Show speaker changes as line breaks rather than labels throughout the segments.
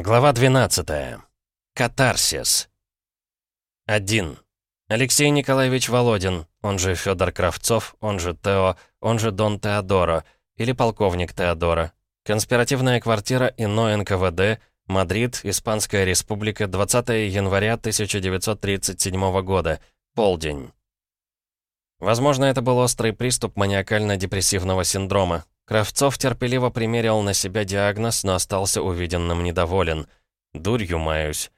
Глава 12. Катарсис. 1. Алексей Николаевич Володин, он же Федор Кравцов, он же Тео, он же Дон Теодоро, или полковник Теодоро. Конспиративная квартира ИНО НКВД, Мадрид, Испанская республика, 20 января 1937 года, полдень. Возможно, это был острый приступ маниакально-депрессивного синдрома, Кравцов терпеливо примерил на себя диагноз, но остался увиденным недоволен. «Дурью маюсь».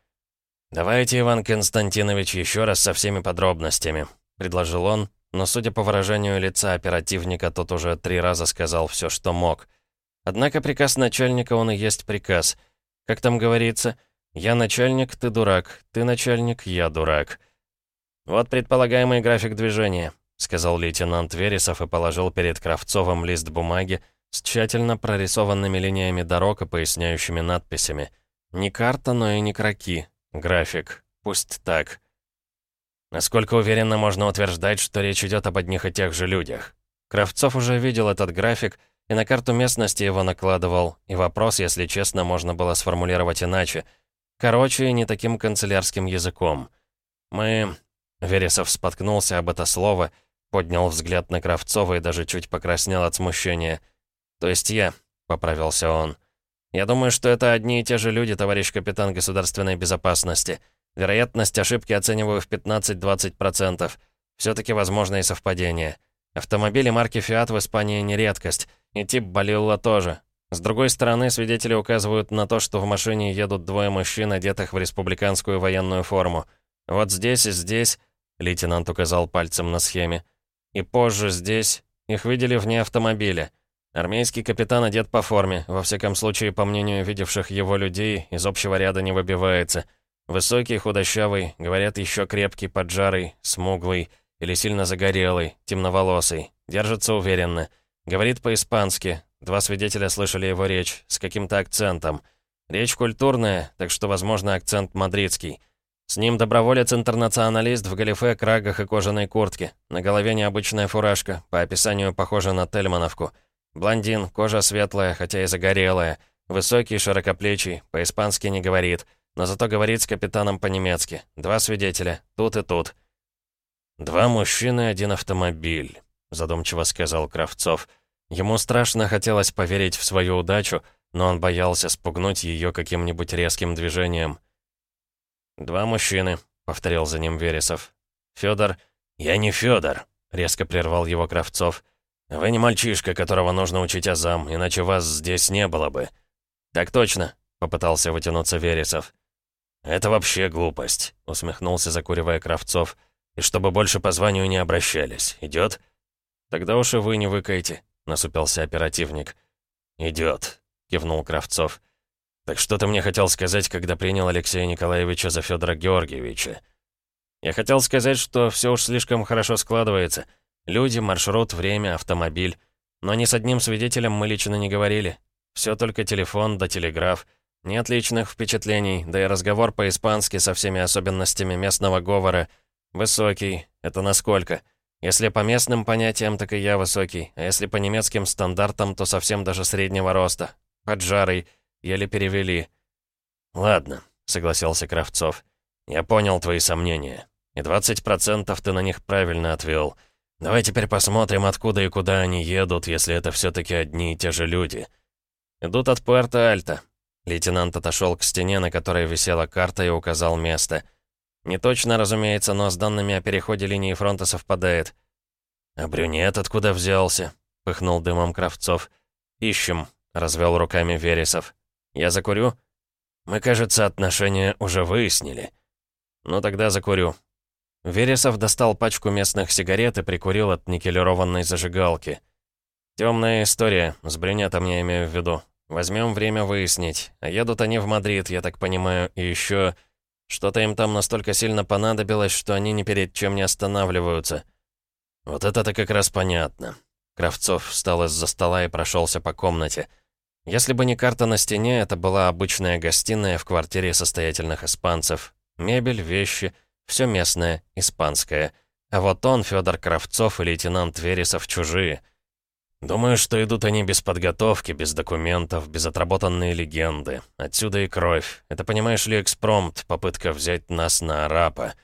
«Давайте, Иван Константинович, еще раз со всеми подробностями», — предложил он, но, судя по выражению лица оперативника, тот уже три раза сказал все, что мог. Однако приказ начальника он и есть приказ. Как там говорится, «Я начальник, ты дурак, ты начальник, я дурак». Вот предполагаемый график движения сказал лейтенант Вересов и положил перед Кравцовым лист бумаги с тщательно прорисованными линиями дорог и поясняющими надписями. Не карта, но и не кроки. График. Пусть так. Насколько уверенно можно утверждать, что речь идет об одних и тех же людях? Кравцов уже видел этот график и на карту местности его накладывал, и вопрос, если честно, можно было сформулировать иначе. Короче, не таким канцелярским языком. Мы... Вересов споткнулся об это слово — Поднял взгляд на Кравцова и даже чуть покраснел от смущения. «То есть я», — поправился он. «Я думаю, что это одни и те же люди, товарищ капитан государственной безопасности. Вероятность ошибки оцениваю в 15-20%. Все-таки возможно и совпадение. Автомобили марки Fiat в Испании не редкость, и тип Балилла тоже. С другой стороны, свидетели указывают на то, что в машине едут двое мужчин, одетых в республиканскую военную форму. Вот здесь и здесь, лейтенант указал пальцем на схеме, и позже здесь их видели вне автомобиля. Армейский капитан одет по форме, во всяком случае, по мнению видевших его людей, из общего ряда не выбивается. Высокий, худощавый, говорят, еще крепкий, поджарый, смуглый или сильно загорелый, темноволосый. Держится уверенно. Говорит по-испански. Два свидетеля слышали его речь, с каким-то акцентом. Речь культурная, так что, возможно, акцент мадридский. С ним доброволец-интернационалист в галифе, крагах и кожаной куртке. На голове необычная фуражка, по описанию похожа на тельмановку. Блондин, кожа светлая, хотя и загорелая. Высокий, широкоплечий, по-испански не говорит, но зато говорит с капитаном по-немецки. Два свидетеля, тут и тут. «Два мужчины, один автомобиль», — задумчиво сказал Кравцов. Ему страшно хотелось поверить в свою удачу, но он боялся спугнуть ее каким-нибудь резким движением. «Два мужчины», — повторил за ним Вересов. «Фёдор...» «Я не Фёдор», — резко прервал его Кравцов. «Вы не мальчишка, которого нужно учить азам, иначе вас здесь не было бы». «Так точно», — попытался вытянуться Вересов. «Это вообще глупость», — усмехнулся, закуривая Кравцов. «И чтобы больше по званию не обращались. Идёт?» «Тогда уж и вы не выкаете», — насупился оперативник. «Идёт», — кивнул Кравцов. Так что ты мне хотел сказать, когда принял Алексея Николаевича за Федора Георгиевича? Я хотел сказать, что все уж слишком хорошо складывается. Люди, маршрут, время, автомобиль. Но ни с одним свидетелем мы лично не говорили. Все только телефон да телеграф. Нет личных впечатлений, да и разговор по-испански со всеми особенностями местного говора. Высокий. Это насколько? Если по местным понятиям, так и я высокий. А если по немецким стандартам, то совсем даже среднего роста. Поджарый. Еле перевели». «Ладно», — согласился Кравцов. «Я понял твои сомнения. И 20% ты на них правильно отвел. Давай теперь посмотрим, откуда и куда они едут, если это все-таки одни и те же люди. Идут от Пуэрто-Альто». Лейтенант отошел к стене, на которой висела карта, и указал место. «Не точно, разумеется, но с данными о переходе линии фронта совпадает». «А брюнет откуда взялся?» — пыхнул дымом Кравцов. «Ищем», — развел руками Вересов. Я закурю? Мы, кажется, отношения уже выяснили. Ну тогда закурю. Вересов достал пачку местных сигарет и прикурил от никелированной зажигалки. Темная история, с брюнетом я имею в виду. Возьмем время выяснить. Едут они в Мадрид, я так понимаю, и еще Что-то им там настолько сильно понадобилось, что они ни перед чем не останавливаются. Вот это-то как раз понятно. Кравцов встал из-за стола и прошелся по комнате. Если бы не карта на стене, это была обычная гостиная в квартире состоятельных испанцев. Мебель, вещи, все местное, испанское. А вот он, Федор Кравцов и лейтенант Вересов чужие. «Думаю, что идут они без подготовки, без документов, без отработанной легенды. Отсюда и кровь. Это, понимаешь ли, экспромт, попытка взять нас на арапа».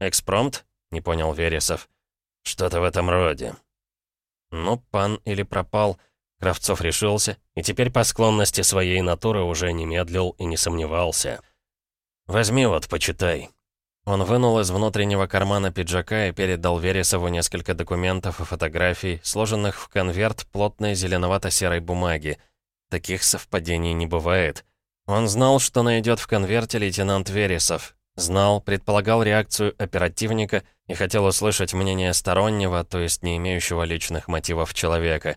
«Экспромт?» — не понял Вересов. «Что-то в этом роде». «Ну, пан или пропал», — Кравцов решился, и теперь по склонности своей натуры уже не медлил и не сомневался. «Возьми вот, почитай». Он вынул из внутреннего кармана пиджака и передал Вересову несколько документов и фотографий, сложенных в конверт плотной зеленовато-серой бумаги. Таких совпадений не бывает. Он знал, что найдет в конверте лейтенант Вересов. Знал, предполагал реакцию оперативника и хотел услышать мнение стороннего, то есть не имеющего личных мотивов человека.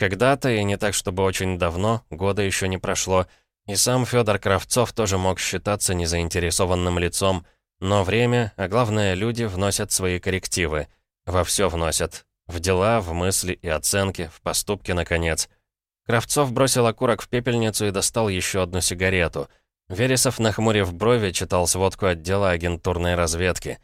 Когда-то, и не так чтобы очень давно, года еще не прошло, и сам Федор Кравцов тоже мог считаться незаинтересованным лицом, но время, а главное люди, вносят свои коррективы. Во все вносят. В дела, в мысли и оценки, в поступки, наконец. Кравцов бросил окурок в пепельницу и достал еще одну сигарету. Вересов, нахмурив брови, читал сводку отдела агентурной разведки.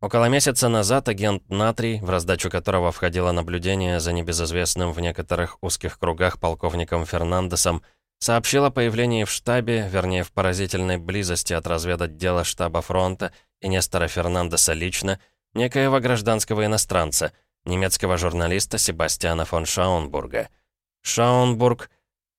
Около месяца назад агент Натрий, в раздачу которого входило наблюдение за небезызвестным в некоторых узких кругах полковником Фернандесом, Сообщил о появлении в штабе, вернее, в поразительной близости от разведотдела штаба фронта и Нестора Фернандеса лично, некоего гражданского иностранца, немецкого журналиста Себастьяна фон Шаунбурга. Шаунбург...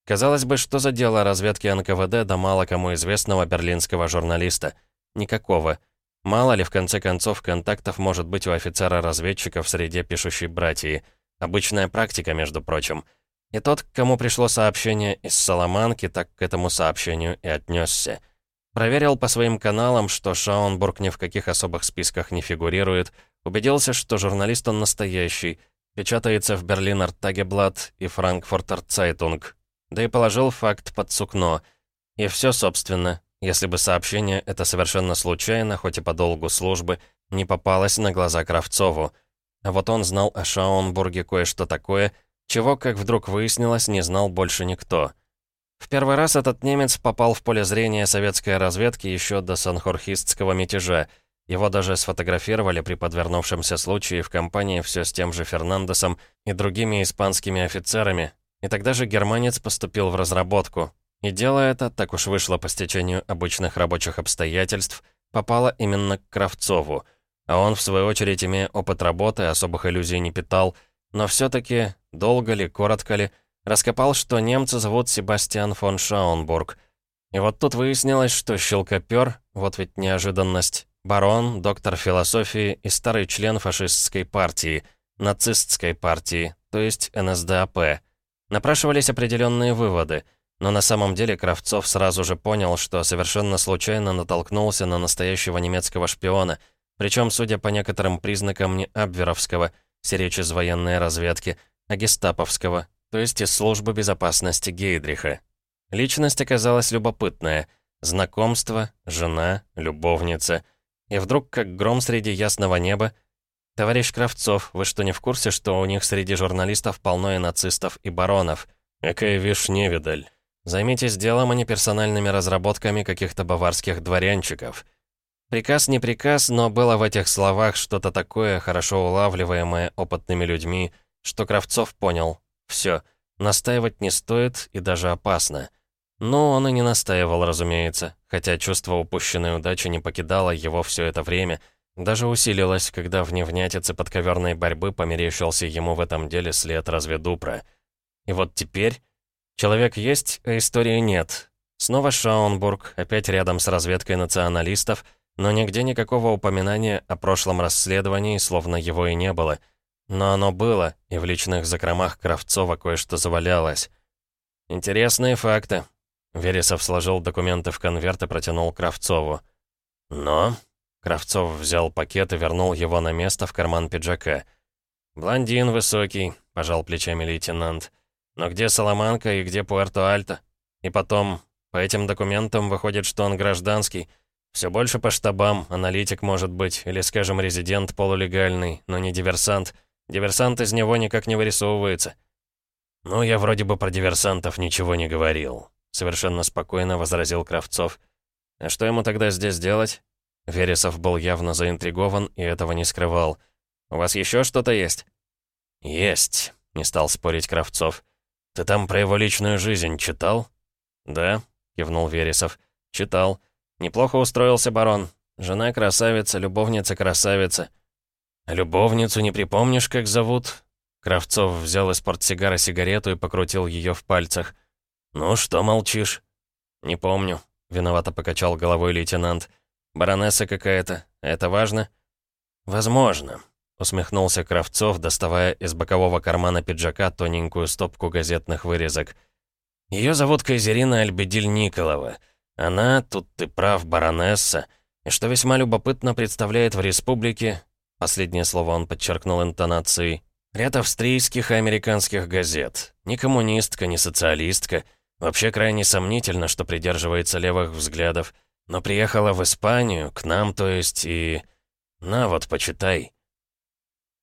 Казалось бы, что за дело разведки НКВД да мало кому известного берлинского журналиста? Никакого. Мало ли, в конце концов, контактов может быть у офицера-разведчика в среде пишущей братьи. Обычная практика, между прочим — и тот, к кому пришло сообщение из Соломанки, так к этому сообщению и отнесся. Проверил по своим каналам, что Шаунбург ни в каких особых списках не фигурирует, убедился, что журналист он настоящий, печатается в Берлинер Тагеблатт и Франкфуртер Цайтунг, да и положил факт под сукно. И все, собственно, если бы сообщение это совершенно случайно, хоть и по долгу службы, не попалось на глаза Кравцову. А вот он знал о Шаунбурге кое-что такое — чего, как вдруг выяснилось, не знал больше никто. В первый раз этот немец попал в поле зрения советской разведки еще до санхурхистского мятежа. Его даже сфотографировали при подвернувшемся случае в компании все с тем же Фернандесом и другими испанскими офицерами. И тогда же германец поступил в разработку. И дело это, так уж вышло по стечению обычных рабочих обстоятельств, попало именно к Кравцову. А он, в свою очередь, имея опыт работы, особых иллюзий не питал, но все-таки долго ли, коротко ли, раскопал, что немца зовут Себастьян фон Шаунбург. И вот тут выяснилось, что щелкопер, вот ведь неожиданность, барон, доктор философии и старый член фашистской партии, нацистской партии, то есть НСДАП. Напрашивались определенные выводы, но на самом деле Кравцов сразу же понял, что совершенно случайно натолкнулся на настоящего немецкого шпиона, причем, судя по некоторым признакам, не Абверовского, все речь из военной разведки, а гестаповского, то есть из службы безопасности Гейдриха. Личность оказалась любопытная. Знакомство, жена, любовница. И вдруг, как гром среди ясного неба, «Товарищ Кравцов, вы что, не в курсе, что у них среди журналистов полно и нацистов, и баронов? Экая вишь невидаль. Займитесь делом, а не персональными разработками каких-то баварских дворянчиков». Приказ не приказ, но было в этих словах что-то такое, хорошо улавливаемое опытными людьми, что Кравцов понял. Все, настаивать не стоит и даже опасно. Но он и не настаивал, разумеется, хотя чувство упущенной удачи не покидало его все это время, даже усилилось, когда в невнятице подковерной борьбы померещился ему в этом деле след разведупра. И вот теперь... Человек есть, а истории нет. Снова Шаунбург, опять рядом с разведкой националистов, но нигде никакого упоминания о прошлом расследовании, словно его и не было — но оно было, и в личных закромах Кравцова кое-что завалялось. «Интересные факты». Вересов сложил документы в конверт и протянул Кравцову. «Но...» Кравцов взял пакет и вернул его на место в карман пиджака. «Блондин высокий», — пожал плечами лейтенант. «Но где Соломанка и где Пуэрто-Альто? И потом, по этим документам выходит, что он гражданский. Все больше по штабам, аналитик может быть, или, скажем, резидент полулегальный, но не диверсант». Диверсант из него никак не вырисовывается». «Ну, я вроде бы про диверсантов ничего не говорил», — совершенно спокойно возразил Кравцов. «А что ему тогда здесь делать?» Вересов был явно заинтригован и этого не скрывал. «У вас еще что-то есть?» «Есть». — не стал спорить Кравцов. «Ты там про его личную жизнь читал?» «Да», — кивнул Вересов. «Читал. Неплохо устроился барон. Жена красавица, любовница красавица». «Любовницу не припомнишь, как зовут?» Кравцов взял из портсигара сигарету и покрутил ее в пальцах. «Ну, что молчишь?» «Не помню», — виновато покачал головой лейтенант. «Баронесса какая-то. Это важно?» «Возможно», — усмехнулся Кравцов, доставая из бокового кармана пиджака тоненькую стопку газетных вырезок. «Ее зовут Кайзерина Альбедиль Николова. Она, тут ты прав, баронесса, и что весьма любопытно представляет в республике...» Последнее слово он подчеркнул интонацией. «Ряд австрийских и американских газет. Ни коммунистка, ни социалистка. Вообще крайне сомнительно, что придерживается левых взглядов. Но приехала в Испанию, к нам, то есть, и... На вот, почитай».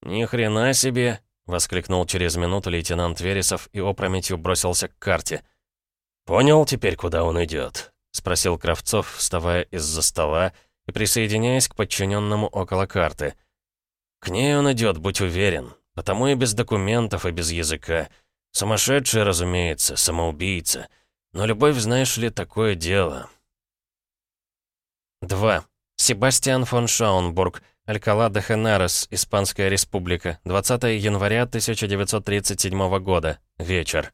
«Ни хрена себе!» — воскликнул через минуту лейтенант Вересов и опрометью бросился к карте. «Понял теперь, куда он идет?» — спросил Кравцов, вставая из-за стола и присоединяясь к подчиненному около карты. «К ней он идет, будь уверен. Потому и без документов, и без языка. Сумасшедший, разумеется, самоубийца. Но любовь, знаешь ли, такое дело». 2. Себастьян фон Шаунбург, Алькала де Хенарес, Испанская республика, 20 января 1937 года, вечер.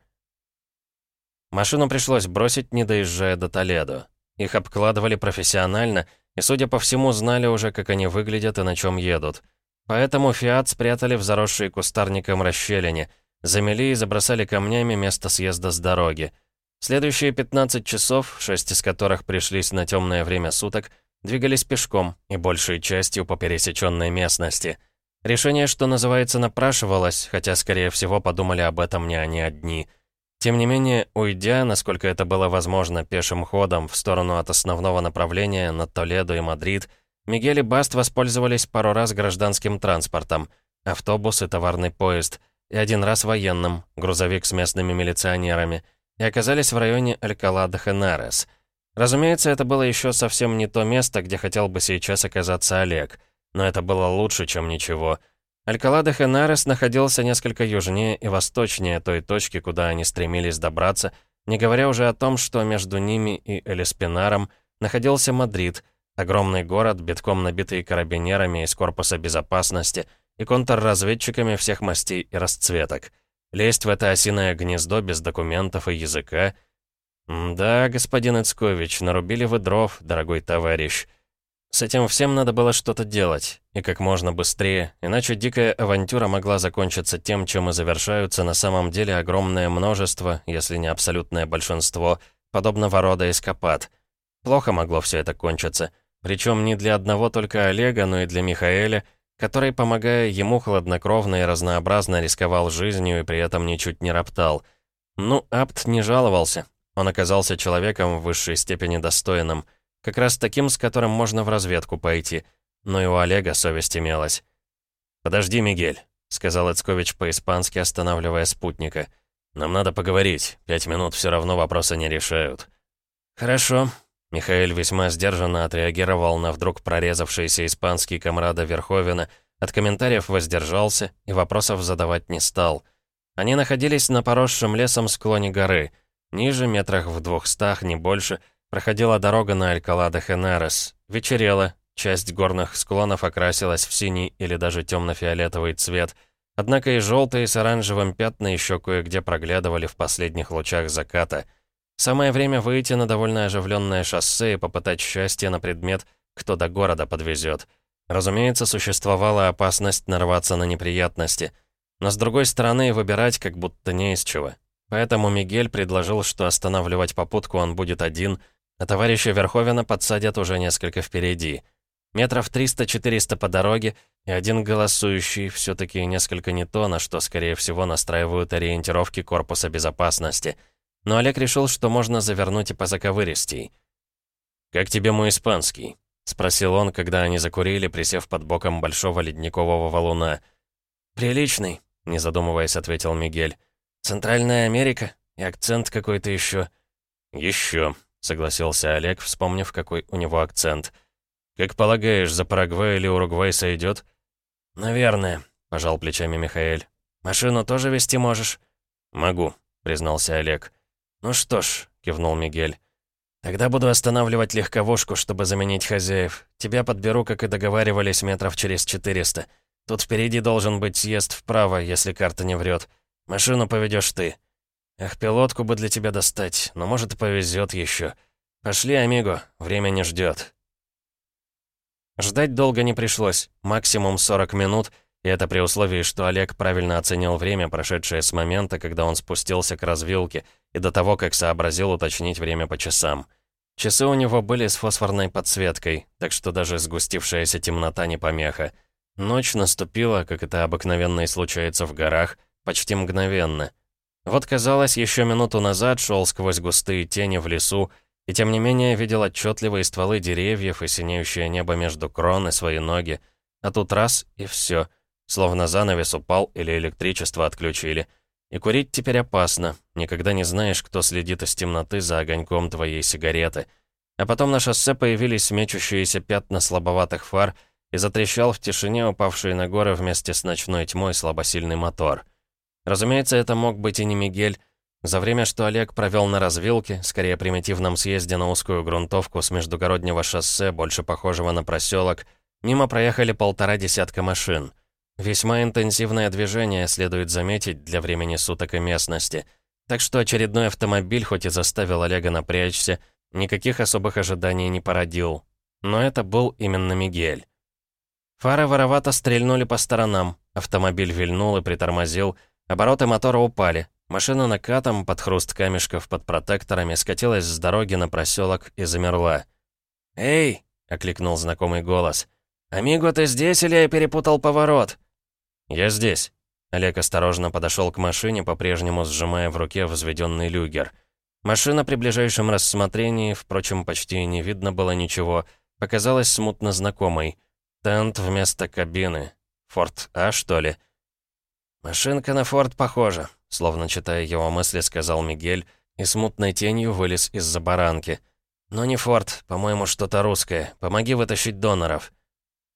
Машину пришлось бросить, не доезжая до Толедо. Их обкладывали профессионально, и, судя по всему, знали уже, как они выглядят и на чем едут. Поэтому «Фиат» спрятали в заросшей кустарником расщелине, замели и забросали камнями место съезда с дороги. Следующие 15 часов, 6 из которых пришлись на темное время суток, двигались пешком и большей частью по пересеченной местности. Решение, что называется, напрашивалось, хотя, скорее всего, подумали об этом не они одни. Тем не менее, уйдя, насколько это было возможно, пешим ходом в сторону от основного направления на Толедо и Мадрид, Мигель и Баст воспользовались пару раз гражданским транспортом, автобус и товарный поезд, и один раз военным, грузовик с местными милиционерами, и оказались в районе Алькала-де-Хенарес. Разумеется, это было еще совсем не то место, где хотел бы сейчас оказаться Олег, но это было лучше, чем ничего. Алькала-де-Хенарес находился несколько южнее и восточнее той точки, куда они стремились добраться, не говоря уже о том, что между ними и Элиспинаром находился Мадрид — Огромный город, битком набитый карабинерами из корпуса безопасности и контрразведчиками всех мастей и расцветок. Лезть в это осиное гнездо без документов и языка... «Да, господин Ицкович, нарубили вы дров, дорогой товарищ. С этим всем надо было что-то делать, и как можно быстрее, иначе дикая авантюра могла закончиться тем, чем и завершаются на самом деле огромное множество, если не абсолютное большинство, подобного рода эскапад. Плохо могло все это кончиться». Причем не для одного только Олега, но и для Михаэля, который, помогая ему хладнокровно и разнообразно рисковал жизнью и при этом ничуть не роптал. Ну, Апт не жаловался. Он оказался человеком в высшей степени достойным, как раз таким, с которым можно в разведку пойти. Но и у Олега совесть имелась. «Подожди, Мигель», — сказал Эцкович по-испански, останавливая спутника. «Нам надо поговорить. Пять минут все равно вопросы не решают». «Хорошо», Михаил весьма сдержанно отреагировал на вдруг прорезавшийся испанский комрада Верховена, от комментариев воздержался и вопросов задавать не стал. Они находились на поросшем лесом склоне горы. Ниже, метрах в двухстах, не больше, проходила дорога на Алькала-де-Хенерес. Вечерело, часть горных склонов окрасилась в синий или даже темно-фиолетовый цвет, однако и желтые с оранжевым пятна еще кое-где проглядывали в последних лучах заката — Самое время выйти на довольно оживленное шоссе и попытать счастье на предмет, кто до города подвезет. Разумеется, существовала опасность нарваться на неприятности. Но с другой стороны, выбирать как будто не из чего. Поэтому Мигель предложил, что останавливать попутку он будет один, а товарища Верховена подсадят уже несколько впереди. Метров 300-400 по дороге, и один голосующий все таки несколько не то, на что, скорее всего, настраивают ориентировки корпуса безопасности — но Олег решил, что можно завернуть и по заковыристей. «Как тебе мой испанский?» — спросил он, когда они закурили, присев под боком большого ледникового валуна. «Приличный», — не задумываясь, ответил Мигель. «Центральная Америка? И акцент какой-то еще». «Еще», — согласился Олег, вспомнив, какой у него акцент. «Как полагаешь, за Парагвай или Уругвай сойдет?» «Наверное», — пожал плечами Михаэль. «Машину тоже вести можешь?» «Могу», — признался Олег. «Ну что ж», — кивнул Мигель. «Тогда буду останавливать легковушку, чтобы заменить хозяев. Тебя подберу, как и договаривались, метров через 400. Тут впереди должен быть съезд вправо, если карта не врет. Машину поведешь ты. Эх, пилотку бы для тебя достать, но может повезет еще. Пошли, амиго, время не ждет. Ждать долго не пришлось, максимум 40 минут, и это при условии, что Олег правильно оценил время, прошедшее с момента, когда он спустился к развилке, и до того, как сообразил уточнить время по часам. Часы у него были с фосфорной подсветкой, так что даже сгустившаяся темнота не помеха. Ночь наступила, как это обыкновенно и случается в горах, почти мгновенно — вот, казалось, еще минуту назад шел сквозь густые тени в лесу, и тем не менее видел отчетливые стволы деревьев и синеющее небо между крон и свои ноги. А тут раз — и все. Словно занавес упал или электричество отключили. И курить теперь опасно. Никогда не знаешь, кто следит из темноты за огоньком твоей сигареты. А потом на шоссе появились мечущиеся пятна слабоватых фар, и затрещал в тишине упавший на горы вместе с ночной тьмой слабосильный мотор — Разумеется, это мог быть и не Мигель. За время, что Олег провел на развилке, скорее примитивном съезде на узкую грунтовку с междугороднего шоссе, больше похожего на проселок, мимо проехали полтора десятка машин. Весьма интенсивное движение, следует заметить, для времени суток и местности. Так что очередной автомобиль, хоть и заставил Олега напрячься, никаких особых ожиданий не породил. Но это был именно Мигель. Фары воровато стрельнули по сторонам, автомобиль вильнул и притормозил, Обороты мотора упали. Машина накатом под хруст камешков под протекторами скатилась с дороги на проселок и замерла. «Эй!» — окликнул знакомый голос. «Амиго, ты здесь или я перепутал поворот?» «Я здесь». Олег осторожно подошел к машине, по-прежнему сжимая в руке взведенный люгер. Машина при ближайшем рассмотрении, впрочем, почти не видно было ничего, показалась смутно знакомой. Тент вместо кабины. Форт А, что ли? «Машинка на форт похожа», — словно читая его мысли, сказал Мигель, и смутной тенью вылез из-за баранки. «Но не форт, по-моему, что-то русское. Помоги вытащить доноров».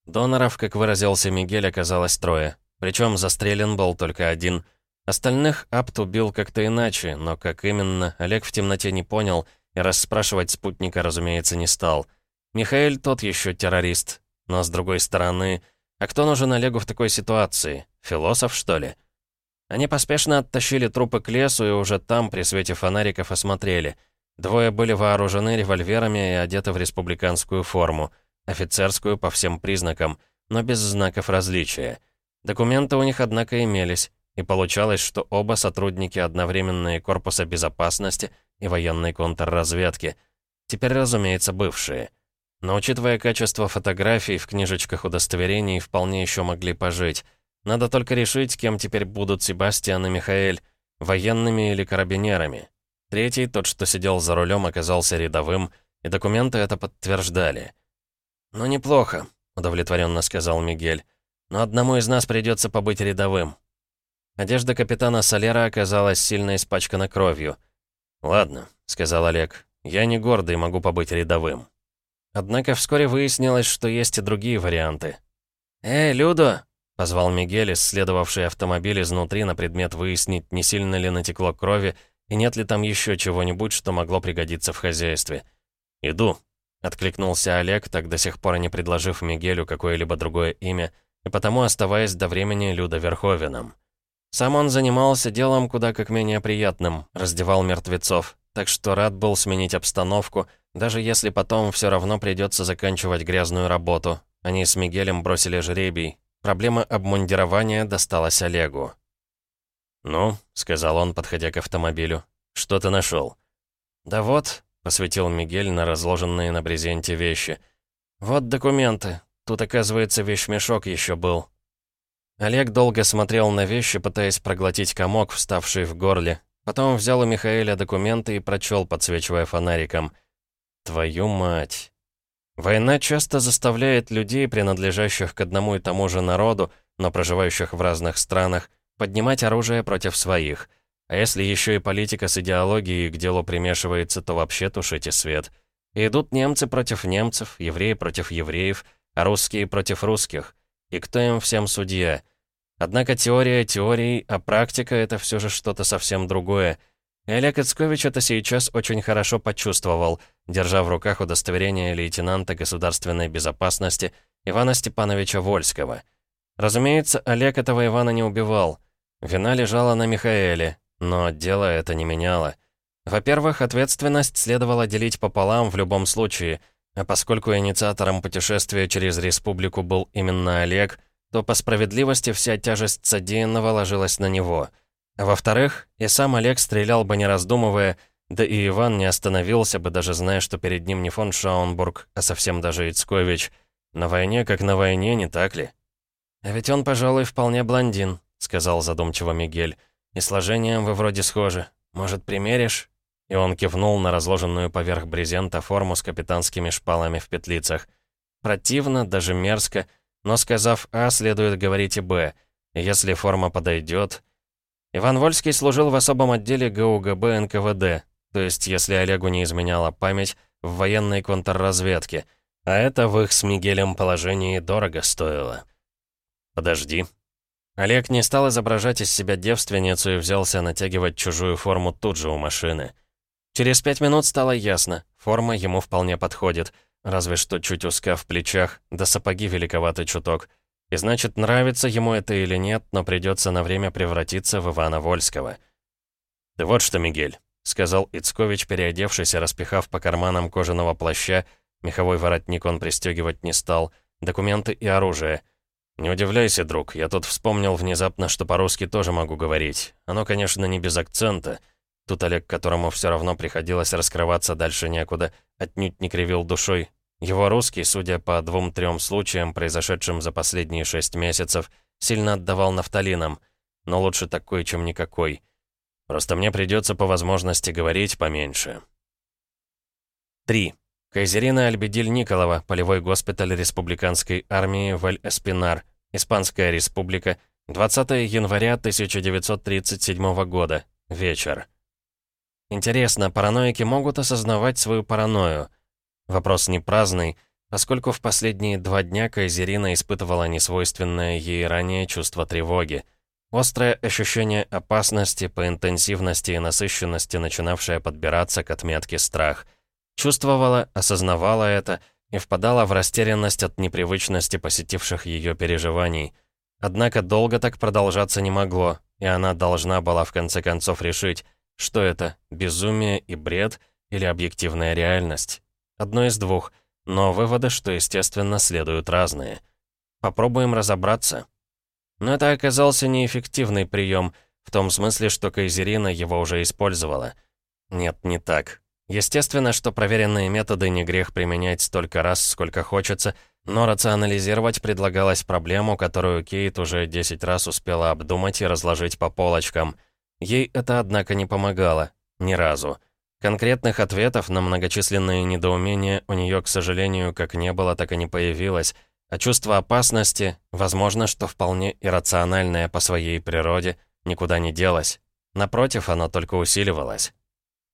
Доноров, как выразился Мигель, оказалось трое. Причем застрелен был только один. Остальных Апт убил как-то иначе, но как именно, Олег в темноте не понял и расспрашивать спутника, разумеется, не стал. Михаил тот еще террорист. Но с другой стороны, а кто нужен Олегу в такой ситуации? Философ, что ли? Они поспешно оттащили трупы к лесу и уже там, при свете фонариков, осмотрели. Двое были вооружены револьверами и одеты в республиканскую форму, офицерскую по всем признакам, но без знаков различия. Документы у них, однако, имелись, и получалось, что оба сотрудники одновременно и Корпуса безопасности, и военной контрразведки. Теперь, разумеется, бывшие. Но учитывая качество фотографий в книжечках удостоверений, вполне еще могли пожить — надо только решить, кем теперь будут Себастьян и Михаэль, военными или карабинерами. Третий, тот, что сидел за рулем, оказался рядовым, и документы это подтверждали. «Ну, неплохо», — удовлетворенно сказал Мигель. «Но одному из нас придется побыть рядовым». Одежда капитана Солера оказалась сильно испачкана кровью. «Ладно», — сказал Олег, — «я не гордый, могу побыть рядовым». Однако вскоре выяснилось, что есть и другие варианты. «Эй, Людо!» Позвал Мигель, исследовавший автомобиль изнутри на предмет выяснить, не сильно ли натекло крови и нет ли там еще чего-нибудь, что могло пригодиться в хозяйстве. «Иду», — откликнулся Олег, так до сих пор не предложив Мигелю какое-либо другое имя, и потому оставаясь до времени Люда Верховеном. Сам он занимался делом куда как менее приятным, раздевал мертвецов, так что рад был сменить обстановку, даже если потом все равно придется заканчивать грязную работу. Они с Мигелем бросили жребий, Проблема обмундирования досталась Олегу. «Ну», — сказал он, подходя к автомобилю, — «что ты нашел?» «Да вот», — посветил Мигель на разложенные на брезенте вещи. «Вот документы. Тут, оказывается, вещмешок еще был». Олег долго смотрел на вещи, пытаясь проглотить комок, вставший в горле. Потом взял у Михаэля документы и прочел, подсвечивая фонариком. «Твою мать!» Война часто заставляет людей, принадлежащих к одному и тому же народу, но проживающих в разных странах, поднимать оружие против своих. А если еще и политика с идеологией к делу примешивается, то вообще тушите свет. И идут немцы против немцев, евреи против евреев, а русские против русских. И кто им всем судья? Однако теория теорией, а практика — это все же что-то совсем другое. И Олег Ицкович это сейчас очень хорошо почувствовал, держа в руках удостоверение лейтенанта государственной безопасности Ивана Степановича Вольского. Разумеется, Олег этого Ивана не убивал. Вина лежала на Михаэле, но дело это не меняло. Во-первых, ответственность следовало делить пополам в любом случае, а поскольку инициатором путешествия через республику был именно Олег, то по справедливости вся тяжесть содеянного ложилась на него. Во-вторых, и сам Олег стрелял бы не раздумывая, да и Иван не остановился бы, даже зная, что перед ним не фон Шаунбург, а совсем даже Ицкович. На войне как на войне, не так ли? «А ведь он, пожалуй, вполне блондин», — сказал задумчиво Мигель. «И сложением вы вроде схожи. Может, примеришь?» И он кивнул на разложенную поверх брезента форму с капитанскими шпалами в петлицах. Противно, даже мерзко, но сказав «А», следует говорить и «Б». Если форма подойдет... Иван Вольский служил в особом отделе ГУГБ НКВД, то есть, если Олегу не изменяла память, в военной контрразведке, а это в их с Мигелем положении дорого стоило. «Подожди». Олег не стал изображать из себя девственницу и взялся натягивать чужую форму тут же у машины. Через пять минут стало ясно, форма ему вполне подходит, разве что чуть узка в плечах, да сапоги великоваты чуток. И значит, нравится ему это или нет, но придется на время превратиться в Ивана Вольского. «Ты вот что, Мигель», — сказал Ицкович, переодевшись и распихав по карманам кожаного плаща, меховой воротник он пристегивать не стал, документы и оружие. «Не удивляйся, друг, я тут вспомнил внезапно, что по-русски тоже могу говорить. Оно, конечно, не без акцента». Тут Олег, которому все равно приходилось раскрываться дальше некуда, отнюдь не кривил душой. Его русский, судя по двум-трем случаям, произошедшим за последние шесть месяцев, сильно отдавал нафталином. Но лучше такой, чем никакой. Просто мне придется по возможности говорить поменьше. 3. Кайзерина Альбедиль Николова, полевой госпиталь республиканской армии Валь-Эспинар, Испанская республика, 20 января 1937 года, вечер. Интересно, параноики могут осознавать свою паранойю? Вопрос не праздный, поскольку в последние два дня Кайзерина испытывала несвойственное ей ранее чувство тревоги. Острое ощущение опасности по интенсивности и насыщенности, начинавшее подбираться к отметке страх. Чувствовала, осознавала это и впадала в растерянность от непривычности посетивших ее переживаний. Однако долго так продолжаться не могло, и она должна была в конце концов решить, что это, безумие и бред или объективная реальность? Одно из двух, но выводы, что, естественно, следуют разные. Попробуем разобраться. Но это оказался неэффективный прием, в том смысле, что Кайзерина его уже использовала. Нет, не так. Естественно, что проверенные методы не грех применять столько раз, сколько хочется, но рационализировать предлагалось проблему, которую Кейт уже 10 раз успела обдумать и разложить по полочкам — Ей это, однако, не помогало. Ни разу. Конкретных ответов на многочисленные недоумения у нее, к сожалению, как не было, так и не появилось, а чувство опасности, возможно, что вполне иррациональное по своей природе, никуда не делось. Напротив, оно только усиливалось.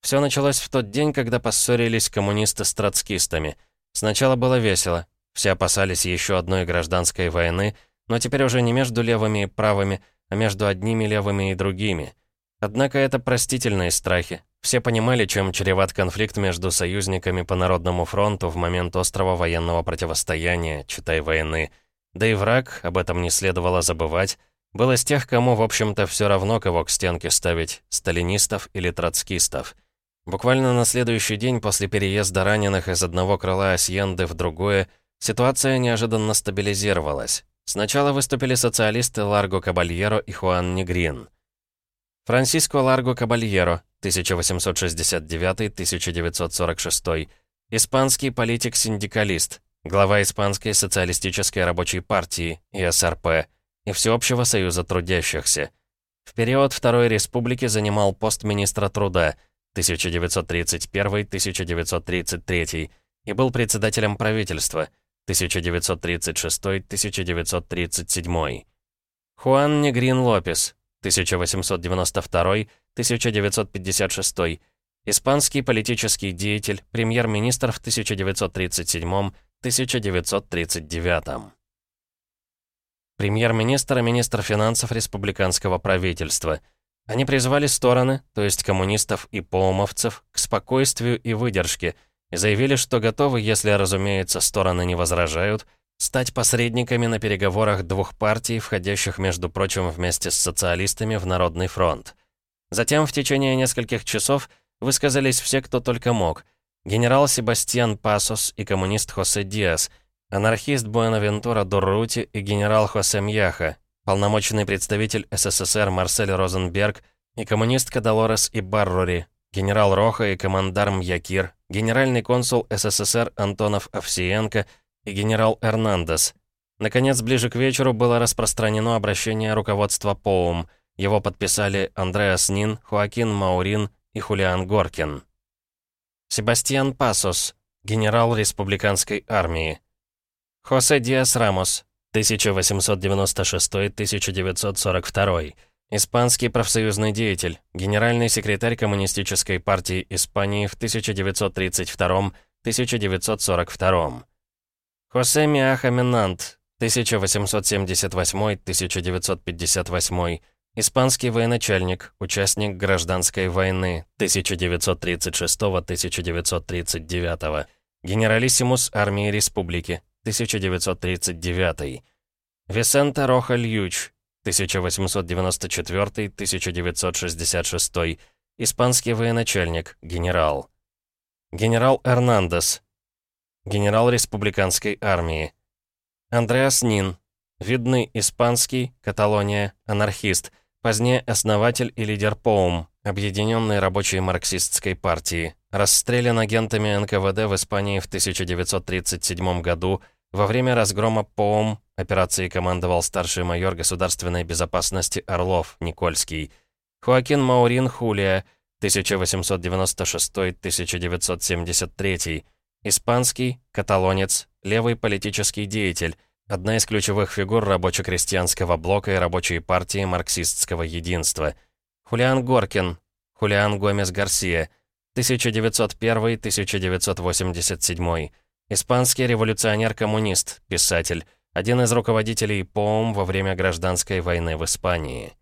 Все началось в тот день, когда поссорились коммунисты с троцкистами. Сначала было весело. Все опасались еще одной гражданской войны, но теперь уже не между левыми и правыми, а между одними левыми и другими. Однако это простительные страхи. Все понимали, чем чреват конфликт между союзниками по Народному фронту в момент острого военного противостояния, читай войны. Да и враг, об этом не следовало забывать, был из тех, кому, в общем-то, все равно, кого к стенке ставить, сталинистов или троцкистов. Буквально на следующий день после переезда раненых из одного крыла Асьенды в другое, ситуация неожиданно стабилизировалась. Сначала выступили социалисты Ларго Кабальеро и Хуан Негрин. Франсиско Ларго Кабальеро, 1869-1946. Испанский политик-синдикалист, глава Испанской социалистической рабочей партии, ИСРП, и Всеобщего союза трудящихся. В период Второй Республики занимал пост министра труда 1931-1933 и был председателем правительства 1936-1937. Хуан Негрин Лопес, 1892-1956, испанский политический деятель, премьер-министр в 1937-1939. премьер-министр и министр финансов республиканского правительства. Они призвали стороны, то есть коммунистов и поумовцев, к спокойствию и выдержке, и заявили, что готовы, если, разумеется, стороны не возражают, стать посредниками на переговорах двух партий, входящих, между прочим, вместе с социалистами в Народный фронт. Затем в течение нескольких часов высказались все, кто только мог. Генерал Себастьян Пасос и коммунист Хосе Диас, анархист Буэнавентура Дуррути и генерал Хосе Мьяха, полномочный представитель СССР Марсель Розенберг и коммунистка Долорес Ибаррури, генерал Роха и командарм Якир, генеральный консул СССР Антонов Овсиенко и генерал Эрнандес. Наконец, ближе к вечеру было распространено обращение руководства ПОУМ. Его подписали Андреас Нин, Хуакин Маурин и Хулиан Горкин. Себастьян Пасос, генерал республиканской армии. Хосе Диас Рамос, 1896-1942. Испанский профсоюзный деятель, генеральный секретарь Коммунистической партии Испании в 1932-1942. Хосе Миаха Минант, 1878-1958. Испанский военачальник, участник гражданской войны 1936-1939. Генералиссимус армии республики 1939. Висенте Роха Льюч 1894-1966. Испанский военачальник, генерал. Генерал Эрнандес. Генерал республиканской армии. Андреас Нин. Видный испанский, Каталония, анархист. Позднее основатель и лидер ПОУМ, Объединенной рабочей марксистской партии. Расстрелян агентами НКВД в Испании в 1937 году во время разгрома ПОУМ Операцией командовал старший майор государственной безопасности Орлов, Никольский. Хуакин Маурин Хулия, 1896-1973. Испанский, каталонец, левый политический деятель, одна из ключевых фигур рабоче-крестьянского блока и рабочей партии марксистского единства. Хулиан Горкин, Хулиан Гомес Гарсия, 1901-1987. Испанский революционер-коммунист, писатель, один из руководителей ПОМ во время гражданской войны в Испании.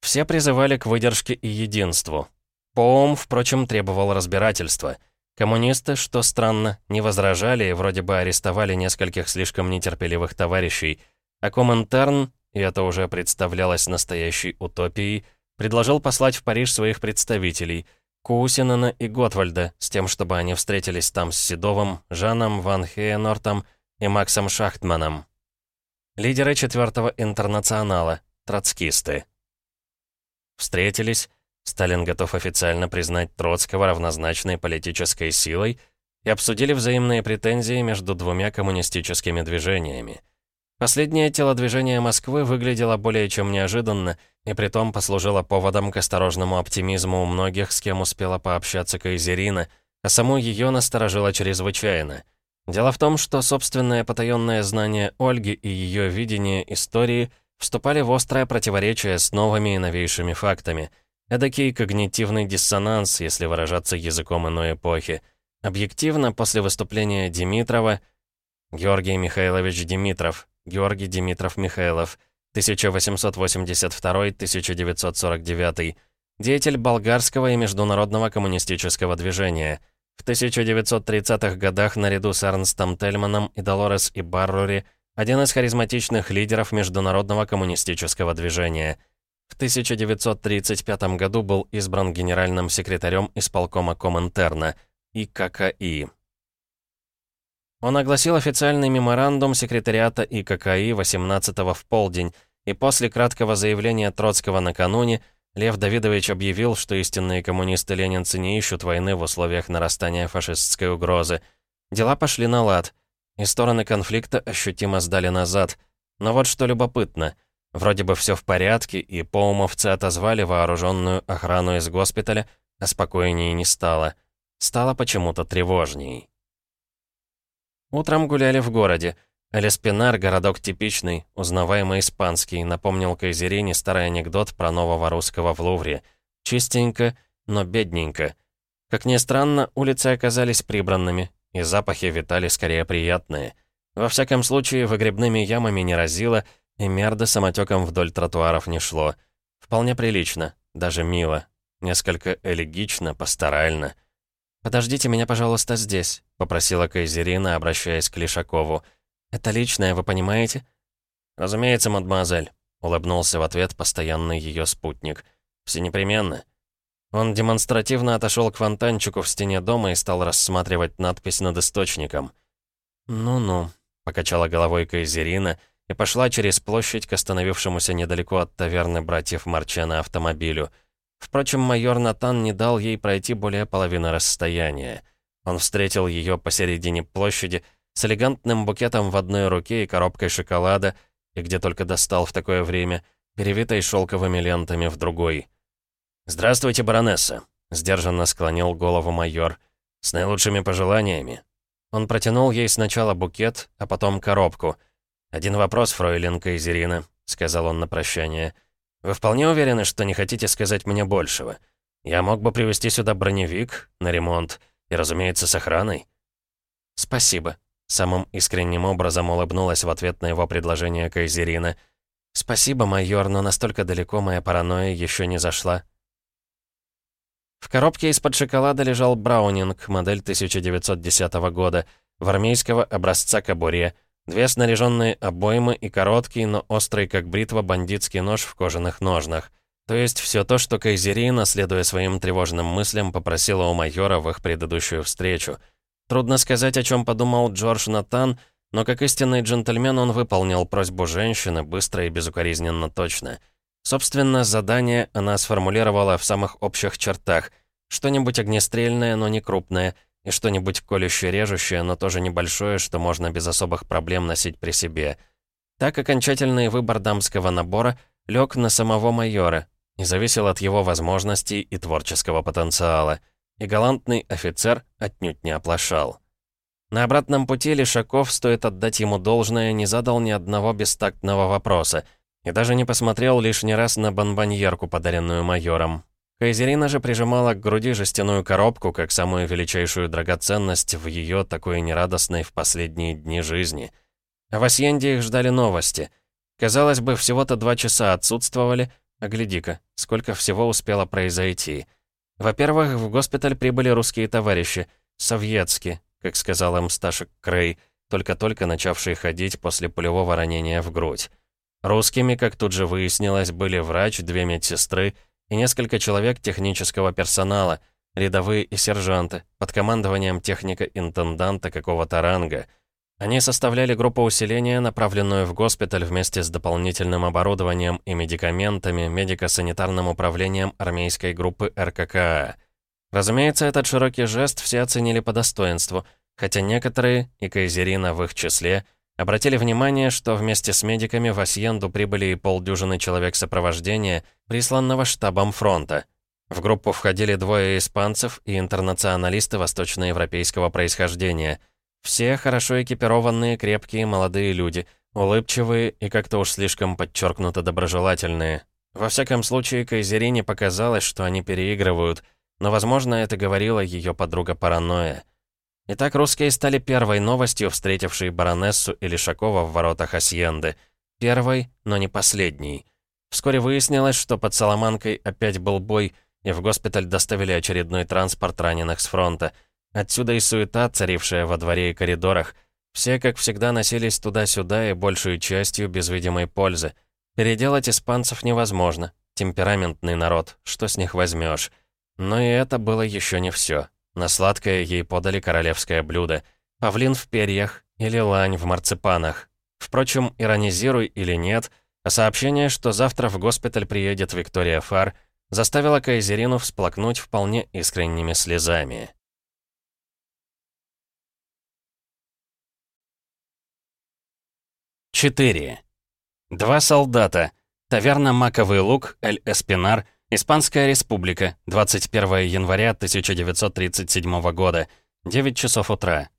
Все призывали к выдержке и единству. ПОМ, впрочем, требовал разбирательства. Коммунисты, что странно, не возражали и вроде бы арестовали нескольких слишком нетерпеливых товарищей, а Коминтерн, и это уже представлялось настоящей утопией, предложил послать в Париж своих представителей – Кусинена и Готвальда, с тем, чтобы они встретились там с Седовым, Жаном Ван Хейенортом и Максом Шахтманом. Лидеры четвертого интернационала, троцкисты. Встретились, Сталин готов официально признать Троцкого равнозначной политической силой и обсудили взаимные претензии между двумя коммунистическими движениями. Последнее телодвижение Москвы выглядело более чем неожиданно, и притом послужило поводом к осторожному оптимизму у многих, с кем успела пообщаться Кайзерина, а саму ее насторожило чрезвычайно. Дело в том, что собственное потаенное знание Ольги и ее видение истории вступали в острое противоречие с новыми и новейшими фактами. Эдакий когнитивный диссонанс, если выражаться языком иной эпохи. Объективно, после выступления Димитрова, Георгий Михайлович Димитров, Георгий Димитров-Михайлов, 1882-1949, деятель болгарского и международного коммунистического движения – в 1930-х годах наряду с Эрнстом Тельманом и Долорес и Баррури один из харизматичных лидеров международного коммунистического движения. В 1935 году был избран генеральным секретарем исполкома Коминтерна, ИККИ. Он огласил официальный меморандум секретариата ИККИ 18-го в полдень, и после краткого заявления Троцкого накануне – Лев Давидович объявил, что истинные коммунисты-ленинцы не ищут войны в условиях нарастания фашистской угрозы. Дела пошли на лад, и стороны конфликта ощутимо сдали назад. Но вот что любопытно. Вроде бы все в порядке, и поумовцы отозвали вооруженную охрану из госпиталя, а спокойнее не стало. Стало почему-то тревожней. Утром гуляли в городе. Элеспинар — городок типичный, узнаваемый испанский, напомнил Кайзерине старый анекдот про нового русского в Лувре. Чистенько, но бедненько. Как ни странно, улицы оказались прибранными, и запахи витали скорее приятные. Во всяком случае, выгребными ямами не разило, и мерда самотеком вдоль тротуаров не шло. Вполне прилично, даже мило. Несколько элегично, пасторально. «Подождите меня, пожалуйста, здесь», — попросила Кайзерина, обращаясь к Лишакову. «Это личное, вы понимаете?» «Разумеется, мадемуазель», — улыбнулся в ответ постоянный ее спутник. «Все непременно». Он демонстративно отошел к фонтанчику в стене дома и стал рассматривать надпись над источником. «Ну-ну», — покачала головой Кайзерина и пошла через площадь к остановившемуся недалеко от таверны братьев Марчена автомобилю — Впрочем, майор Натан не дал ей пройти более половины расстояния. Он встретил ее посередине площади с элегантным букетом в одной руке и коробкой шоколада, и где только достал в такое время, перевитой шелковыми лентами в другой. «Здравствуйте, баронесса», — сдержанно склонил голову майор. «С наилучшими пожеланиями». Он протянул ей сначала букет, а потом коробку. «Один вопрос, фройлен Кайзерина», — сказал он на прощание. Вы вполне уверены, что не хотите сказать мне большего? Я мог бы привезти сюда броневик на ремонт и, разумеется, с охраной». «Спасибо», — самым искренним образом улыбнулась в ответ на его предложение Кайзерина. «Спасибо, майор, но настолько далеко моя паранойя еще не зашла». В коробке из-под шоколада лежал Браунинг, модель 1910 года, в армейского образца кобуре, Две снаряженные обоймы и короткий, но острый как бритва бандитский нож в кожаных ножнах. То есть все то, что Кайзерина, следуя своим тревожным мыслям, попросила у майора в их предыдущую встречу. Трудно сказать, о чем подумал Джордж Натан, но как истинный джентльмен он выполнил просьбу женщины быстро и безукоризненно точно. Собственно, задание она сформулировала в самых общих чертах. Что-нибудь огнестрельное, но не крупное — и что-нибудь колюще-режущее, но тоже небольшое, что можно без особых проблем носить при себе. Так окончательный выбор дамского набора лег на самого майора и зависел от его возможностей и творческого потенциала. И галантный офицер отнюдь не оплошал. На обратном пути Лишаков, стоит отдать ему должное, не задал ни одного бестактного вопроса и даже не посмотрел лишний раз на бомбоньерку, подаренную майором. Кайзерина же прижимала к груди жестяную коробку, как самую величайшую драгоценность в ее такой нерадостной в последние дни жизни. А в Асьенде их ждали новости. Казалось бы, всего-то два часа отсутствовали, а гляди-ка, сколько всего успело произойти. Во-первых, в госпиталь прибыли русские товарищи, советские, как сказал им Сташек Крей, только-только начавшие ходить после пулевого ранения в грудь. Русскими, как тут же выяснилось, были врач, две медсестры, и несколько человек технического персонала, рядовые и сержанты, под командованием техника-интенданта какого-то ранга. Они составляли группу усиления, направленную в госпиталь вместе с дополнительным оборудованием и медикаментами медико-санитарным управлением армейской группы РККА. Разумеется, этот широкий жест все оценили по достоинству, хотя некоторые, и Кайзерина в их числе, Обратили внимание, что вместе с медиками в Асьенду прибыли и полдюжины человек сопровождения, присланного штабом фронта. В группу входили двое испанцев и интернационалисты восточноевропейского происхождения. Все хорошо экипированные, крепкие, молодые люди, улыбчивые и как-то уж слишком подчеркнуто доброжелательные. Во всяком случае, Кайзерине показалось, что они переигрывают, но, возможно, это говорила ее подруга паранойя. Итак, русские стали первой новостью, встретившей баронессу Илишакова в воротах Асьенды. Первой, но не последней. Вскоре выяснилось, что под Соломанкой опять был бой, и в госпиталь доставили очередной транспорт раненых с фронта. Отсюда и суета, царившая во дворе и коридорах. Все, как всегда, носились туда-сюда и большую частью без видимой пользы. Переделать испанцев невозможно. Темпераментный народ, что с них возьмешь. Но и это было еще не все. На сладкое ей подали королевское блюдо. Павлин в перьях или лань в марципанах. Впрочем, иронизируй или нет, а сообщение, что завтра в госпиталь приедет Виктория Фар, заставило Кайзерину всплакнуть вполне искренними слезами. Четыре. Два солдата. Таверна «Маковый лук», Эль-Эспинар, Испанская республика, 21 января 1937 года, 9 часов утра.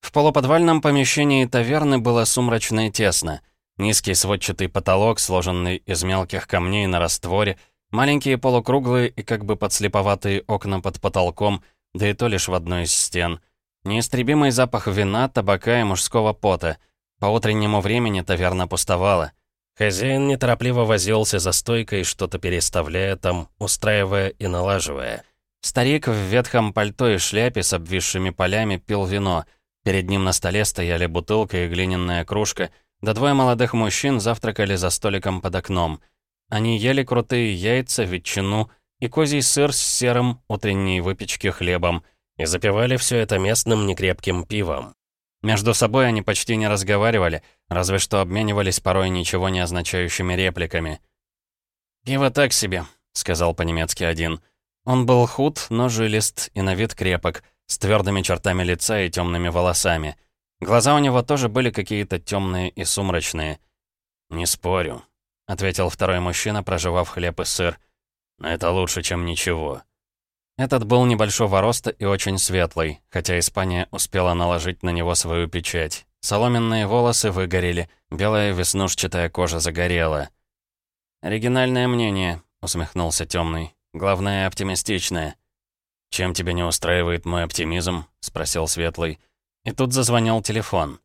В полуподвальном помещении таверны было сумрачно и тесно. Низкий сводчатый потолок, сложенный из мелких камней на растворе, маленькие полукруглые и как бы подслеповатые окна под потолком, да и то лишь в одной из стен. Неистребимый запах вина, табака и мужского пота. По утреннему времени таверна пустовала. Хозяин неторопливо возился за стойкой, что-то переставляя там, устраивая и налаживая. Старик в ветхом пальто и шляпе с обвисшими полями пил вино. Перед ним на столе стояли бутылка и глиняная кружка, да двое молодых мужчин завтракали за столиком под окном. Они ели крутые яйца, ветчину и козий сыр с серым утренней выпечки хлебом и запивали все это местным некрепким пивом. Между собой они почти не разговаривали, разве что обменивались порой ничего не означающими репликами. «Пиво так себе», — сказал по-немецки один. Он был худ, но жилист и на вид крепок, с твердыми чертами лица и темными волосами. Глаза у него тоже были какие-то темные и сумрачные. «Не спорю», — ответил второй мужчина, проживав хлеб и сыр. «Но это лучше, чем ничего». Этот был небольшого роста и очень светлый, хотя Испания успела наложить на него свою печать. Соломенные волосы выгорели, белая веснушчатая кожа загорела. «Оригинальное мнение», — усмехнулся темный. «Главное, оптимистичное». «Чем тебя не устраивает мой оптимизм?» — спросил Светлый. И тут зазвонил телефон.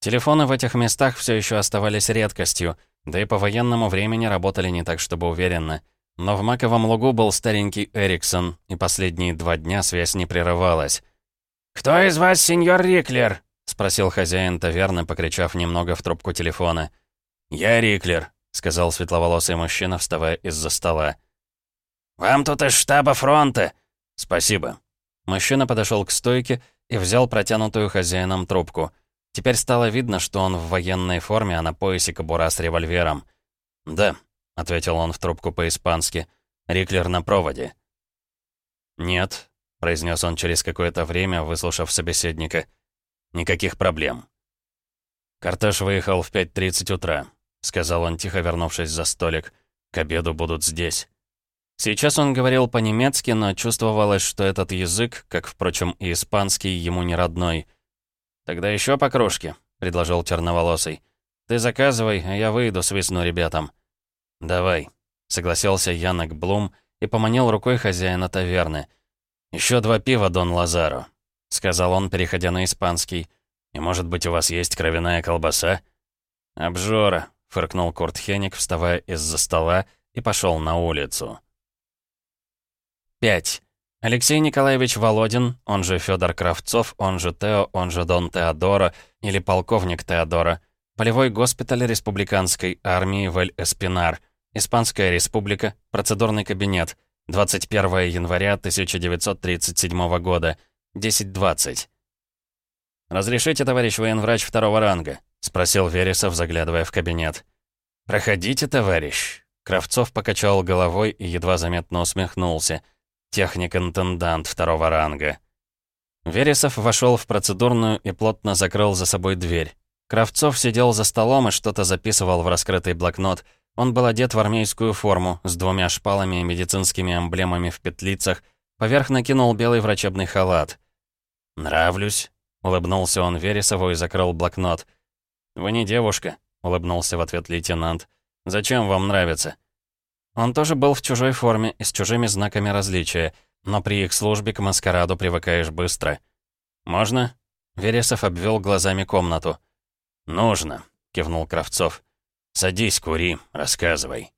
Телефоны в этих местах все еще оставались редкостью, да и по военному времени работали не так, чтобы уверенно. Но в Маковом лугу был старенький Эриксон, и последние два дня связь не прерывалась. «Кто из вас сеньор Риклер?» — спросил хозяин таверны, покричав немного в трубку телефона. «Я Риклер», — сказал светловолосый мужчина, вставая из-за стола. «Вам тут из штаба фронта». «Спасибо». Мужчина подошел к стойке и взял протянутую хозяином трубку. Теперь стало видно, что он в военной форме, а на поясе кобура с револьвером. «Да», — ответил он в трубку по-испански. «Риклер на проводе». «Нет», — произнес он через какое-то время, выслушав собеседника. «Никаких проблем». «Кортеж выехал в 5.30 утра», — сказал он, тихо вернувшись за столик. «К обеду будут здесь». Сейчас он говорил по-немецки, но чувствовалось, что этот язык, как, впрочем, и испанский, ему не родной. «Тогда еще по кружке», — предложил черноволосый. «Ты заказывай, а я выйду, свистну ребятам». «Давай», — согласился Янок Блум и поманил рукой хозяина таверны. Еще два пива, Дон Лазаро», — сказал он, переходя на испанский. «И, может быть, у вас есть кровяная колбаса?» «Обжора», — фыркнул Курт Хеник, вставая из-за стола, и пошел на улицу. 5. Алексей Николаевич Володин, он же Федор Кравцов, он же Тео, он же Дон Теодора или полковник Теодора, полевой госпиталь республиканской армии в Эль-Эспинар — Испанская республика, процедурный кабинет, 21 января 1937 года, 10.20. «Разрешите, товарищ военврач второго ранга?» — спросил Вересов, заглядывая в кабинет. «Проходите, товарищ». Кравцов покачал головой и едва заметно усмехнулся. Техник-интендант второго ранга. Вересов вошел в процедурную и плотно закрыл за собой дверь. Кравцов сидел за столом и что-то записывал в раскрытый блокнот — он был одет в армейскую форму, с двумя шпалами и медицинскими эмблемами в петлицах, поверх накинул белый врачебный халат. «Нравлюсь», — улыбнулся он Вересову и закрыл блокнот. «Вы не девушка», — улыбнулся в ответ лейтенант. «Зачем вам нравится?» Он тоже был в чужой форме и с чужими знаками различия, но при их службе к маскараду привыкаешь быстро. «Можно?» Вересов обвел глазами комнату. «Нужно», — кивнул Кравцов. «Садись, кури, рассказывай».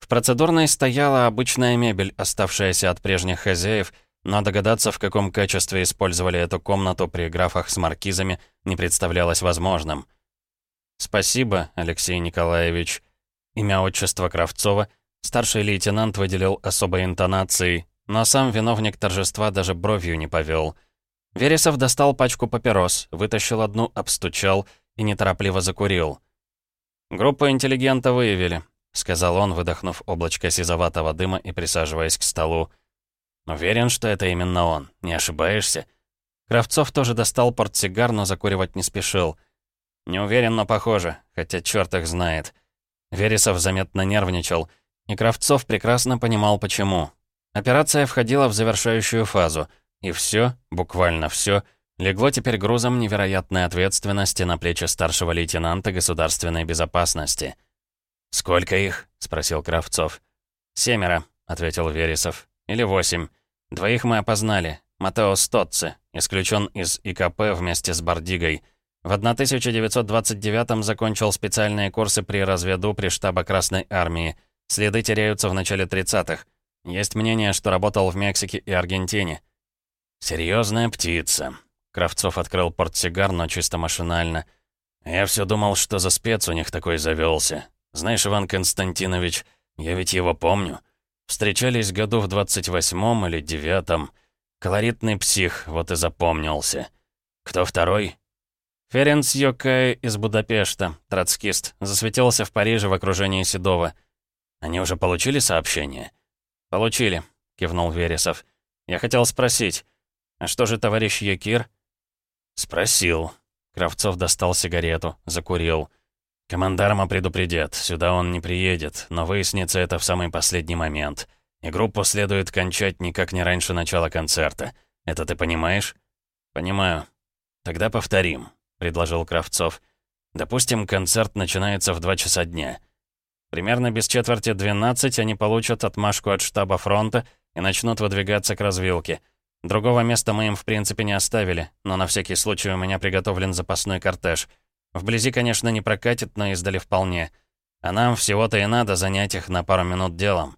В процедурной стояла обычная мебель, оставшаяся от прежних хозяев, но догадаться, в каком качестве использовали эту комнату при графах с маркизами, не представлялось возможным. «Спасибо, Алексей Николаевич». Имя отчества Кравцова старший лейтенант выделил особой интонацией, но сам виновник торжества даже бровью не повел. Вересов достал пачку папирос, вытащил одну, обстучал и неторопливо закурил. «Группу интеллигента выявили», — сказал он, выдохнув облачко сизоватого дыма и присаживаясь к столу. «Уверен, что это именно он. Не ошибаешься?» Кравцов тоже достал портсигар, но закуривать не спешил. «Не уверен, но похоже, хотя черт их знает». Вересов заметно нервничал, и Кравцов прекрасно понимал, почему. Операция входила в завершающую фазу, и все, буквально все, — Легло теперь грузом невероятной ответственности на плечи старшего лейтенанта государственной безопасности. «Сколько их?» — спросил Кравцов. «Семеро», — ответил Вересов. «Или восемь. Двоих мы опознали. Матео Стоцци, исключен из ИКП вместе с Бардигой. В 1929 закончил специальные курсы при разведу при штаба Красной Армии. Следы теряются в начале 30-х. Есть мнение, что работал в Мексике и Аргентине. Серьезная птица. Кравцов открыл портсигар, но чисто машинально. Я все думал, что за спец у них такой завелся. Знаешь, Иван Константинович, я ведь его помню. Встречались году в 28-м или 9-м. Колоритный псих, вот и запомнился. Кто второй? Ференц Йокай из Будапешта, троцкист, засветился в Париже в окружении Седова. Они уже получили сообщение? Получили, кивнул Вересов. Я хотел спросить, а что же товарищ Якир? Спросил. Кравцов достал сигарету, закурил. Командарма предупредят, сюда он не приедет, но выяснится это в самый последний момент. И группу следует кончать никак не раньше начала концерта. Это ты понимаешь? Понимаю. Тогда повторим предложил Кравцов. «Допустим, концерт начинается в 2 часа дня. Примерно без четверти 12 они получат отмашку от штаба фронта и начнут выдвигаться к развилке. Другого места мы им в принципе не оставили, но на всякий случай у меня приготовлен запасной кортеж. Вблизи, конечно, не прокатит, но издали вполне. А нам всего-то и надо занять их на пару минут делом.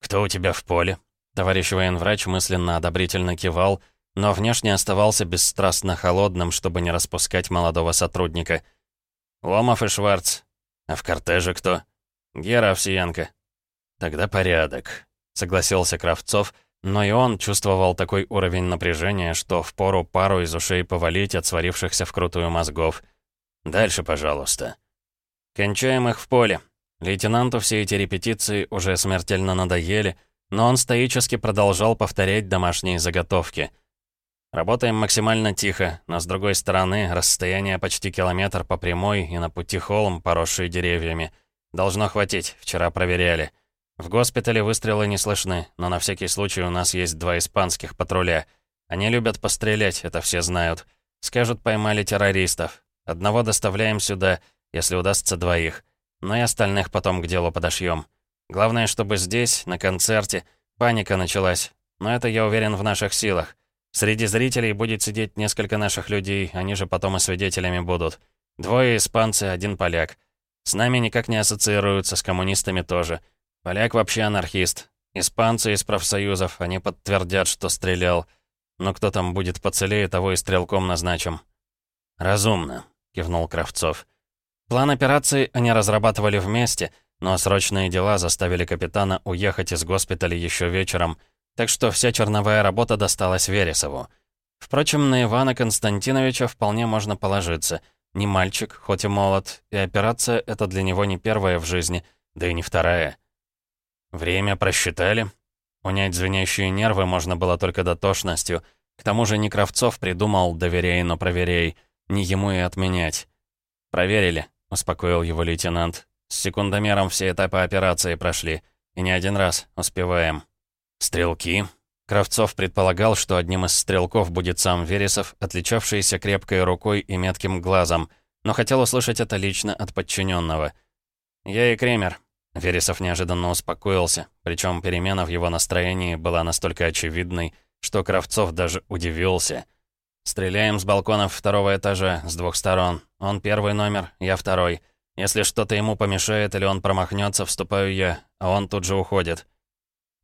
«Кто у тебя в поле?» Товарищ военврач мысленно одобрительно кивал, но внешне оставался бесстрастно холодным, чтобы не распускать молодого сотрудника. «Ломов и Шварц. А в кортеже кто?» «Гера Овсиенко». «Тогда порядок», — согласился Кравцов, но и он чувствовал такой уровень напряжения, что впору пару из ушей повалить от сварившихся вкрутую мозгов. «Дальше, пожалуйста». «Кончаем их в поле. Лейтенанту все эти репетиции уже смертельно надоели, но он стоически продолжал повторять домашние заготовки — Работаем максимально тихо, но с другой стороны, расстояние почти километр по прямой и на пути холм, поросший деревьями. Должно хватить, вчера проверяли. В госпитале выстрелы не слышны, но на всякий случай у нас есть два испанских патруля. Они любят пострелять, это все знают. Скажут, поймали террористов. Одного доставляем сюда, если удастся двоих. Но и остальных потом к делу подошьем. Главное, чтобы здесь, на концерте, паника началась. Но это, я уверен, в наших силах. Среди зрителей будет сидеть несколько наших людей, они же потом и свидетелями будут. Двое испанцы, один поляк. С нами никак не ассоциируются, с коммунистами тоже. Поляк вообще анархист. Испанцы из профсоюзов, они подтвердят, что стрелял. Но кто там будет поцелее, того и стрелком назначим. «Разумно», — кивнул Кравцов. План операции они разрабатывали вместе, но срочные дела заставили капитана уехать из госпиталя еще вечером — так что вся черновая работа досталась Вересову. Впрочем, на Ивана Константиновича вполне можно положиться. Не мальчик, хоть и молод, и операция эта для него не первая в жизни, да и не вторая. Время просчитали. Унять звенящие нервы можно было только дотошностью. К тому же не Кравцов придумал «доверяй, но проверяй», не ему и отменять. «Проверили», — успокоил его лейтенант. «С секундомером все этапы операции прошли. И не один раз. Успеваем». Стрелки. Кравцов предполагал, что одним из стрелков будет сам Вересов, отличавшийся крепкой рукой и метким глазом, но хотел услышать это лично от подчиненного. «Я и Кремер». Вересов неожиданно успокоился, причем перемена в его настроении была настолько очевидной, что Кравцов даже удивился. «Стреляем с балконов второго этажа, с двух сторон. Он первый номер, я второй. Если что-то ему помешает или он промахнется, вступаю я, а он тут же уходит.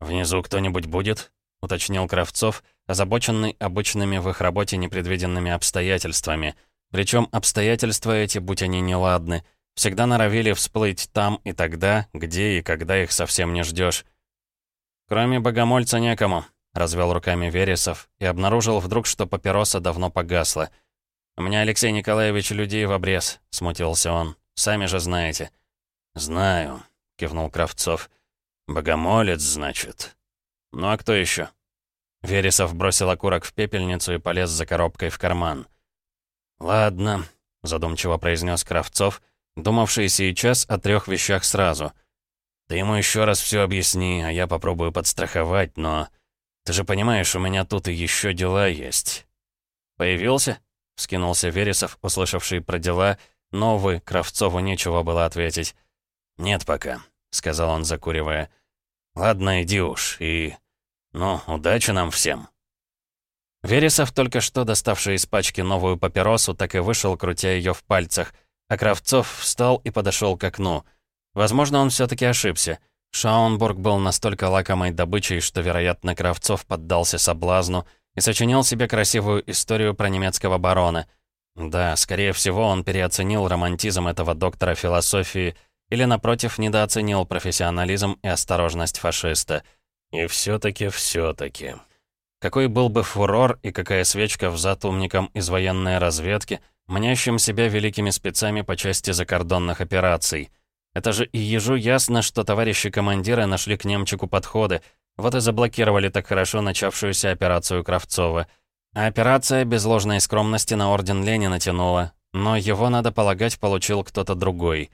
«Внизу кто-нибудь будет?» — уточнил Кравцов, озабоченный обычными в их работе непредвиденными обстоятельствами. Причем обстоятельства эти, будь они неладны, всегда норовили всплыть там и тогда, где и когда их совсем не ждешь. «Кроме богомольца некому», — развел руками Вересов и обнаружил вдруг, что папироса давно погасла. «У меня, Алексей Николаевич, людей в обрез», — смутился он. «Сами же знаете». «Знаю», — кивнул Кравцов. «Богомолец, значит?» «Ну а кто еще? Вересов бросил окурок в пепельницу и полез за коробкой в карман. «Ладно», — задумчиво произнес Кравцов, думавший сейчас о трех вещах сразу. «Ты ему еще раз все объясни, а я попробую подстраховать, но... Ты же понимаешь, у меня тут и еще дела есть». «Появился?» — вскинулся Вересов, услышавший про дела, но, увы, Кравцову нечего было ответить. «Нет пока», — сказал он, закуривая. «Ладно, иди уж, и... Ну, удачи нам всем». Вересов, только что доставший из пачки новую папиросу, так и вышел, крутя ее в пальцах, а Кравцов встал и подошел к окну. Возможно, он все таки ошибся. Шаунбург был настолько лакомой добычей, что, вероятно, Кравцов поддался соблазну и сочинил себе красивую историю про немецкого барона. Да, скорее всего, он переоценил романтизм этого доктора философии или, напротив, недооценил профессионализм и осторожность фашиста. И все таки все таки какой был бы фурор и какая свечка в зад умникам из военной разведки, мнящим себя великими спецами по части закордонных операций. Это же и ежу ясно, что товарищи командиры нашли к немчику подходы, вот и заблокировали так хорошо начавшуюся операцию Кравцова. А операция без ложной скромности на орден Ленина тянула, но его, надо полагать, получил кто-то другой.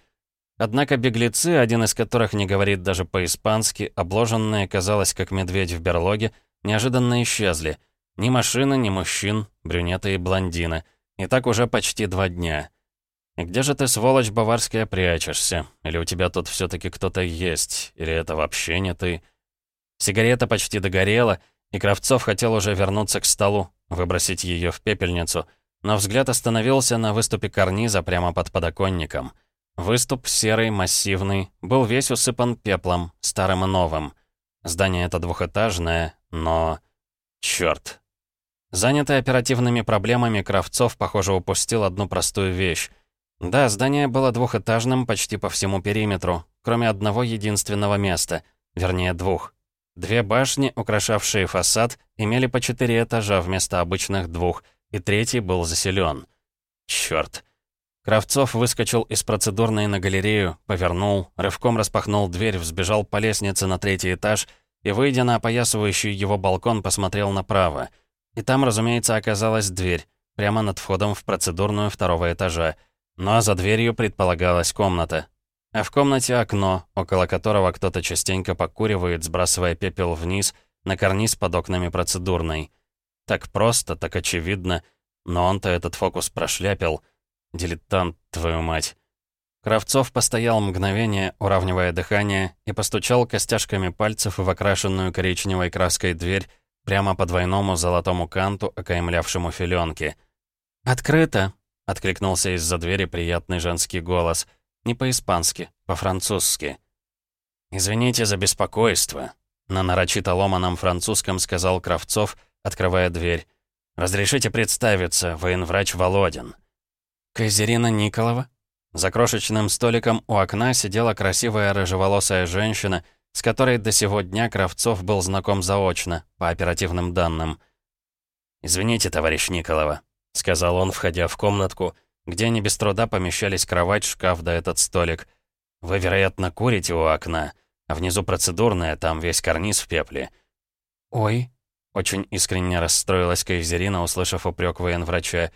Однако беглецы, один из которых не говорит даже по-испански, обложенные, казалось, как медведь в берлоге, неожиданно исчезли. Ни машины, ни мужчин, брюнеты и блондины. И так уже почти два дня. И где же ты, сволочь баварская, прячешься? Или у тебя тут все таки кто-то есть? Или это вообще не ты? Сигарета почти догорела, и Кравцов хотел уже вернуться к столу, выбросить ее в пепельницу, но взгляд остановился на выступе карниза прямо под подоконником. Выступ серый, массивный, был весь усыпан пеплом, старым и новым. Здание это двухэтажное, но... Чёрт. Занятый оперативными проблемами, Кравцов, похоже, упустил одну простую вещь. Да, здание было двухэтажным почти по всему периметру, кроме одного единственного места, вернее двух. Две башни, украшавшие фасад, имели по четыре этажа вместо обычных двух, и третий был заселен. Чёрт. Кравцов выскочил из процедурной на галерею, повернул, рывком распахнул дверь, взбежал по лестнице на третий этаж — и, выйдя на опоясывающий его балкон, посмотрел направо. И там, разумеется, оказалась дверь, прямо над входом в процедурную второго этажа. Ну а за дверью предполагалась комната. А в комнате окно, около которого кто-то частенько покуривает, сбрасывая пепел вниз, на карниз под окнами процедурной. Так просто, так очевидно, но он-то этот фокус прошляпил. Дилетант, твою мать. Кравцов постоял мгновение, уравнивая дыхание, и постучал костяшками пальцев в окрашенную коричневой краской дверь прямо по двойному золотому канту, окаймлявшему филенки. «Открыто!» — откликнулся из-за двери приятный женский голос. Не по-испански, по-французски. «Извините за беспокойство», — на нарочито ломаном французском сказал Кравцов, открывая дверь. «Разрешите представиться, военврач Володин». «Кайзерина Николова?» За крошечным столиком у окна сидела красивая рыжеволосая женщина, с которой до сего дня Кравцов был знаком заочно, по оперативным данным. «Извините, товарищ Николова», — сказал он, входя в комнатку, где не без труда помещались кровать, шкаф да этот столик. «Вы, вероятно, курите у окна, а внизу процедурная, там весь карниз в пепле». «Ой», — очень искренне расстроилась Кайзерина, услышав упрек военврача.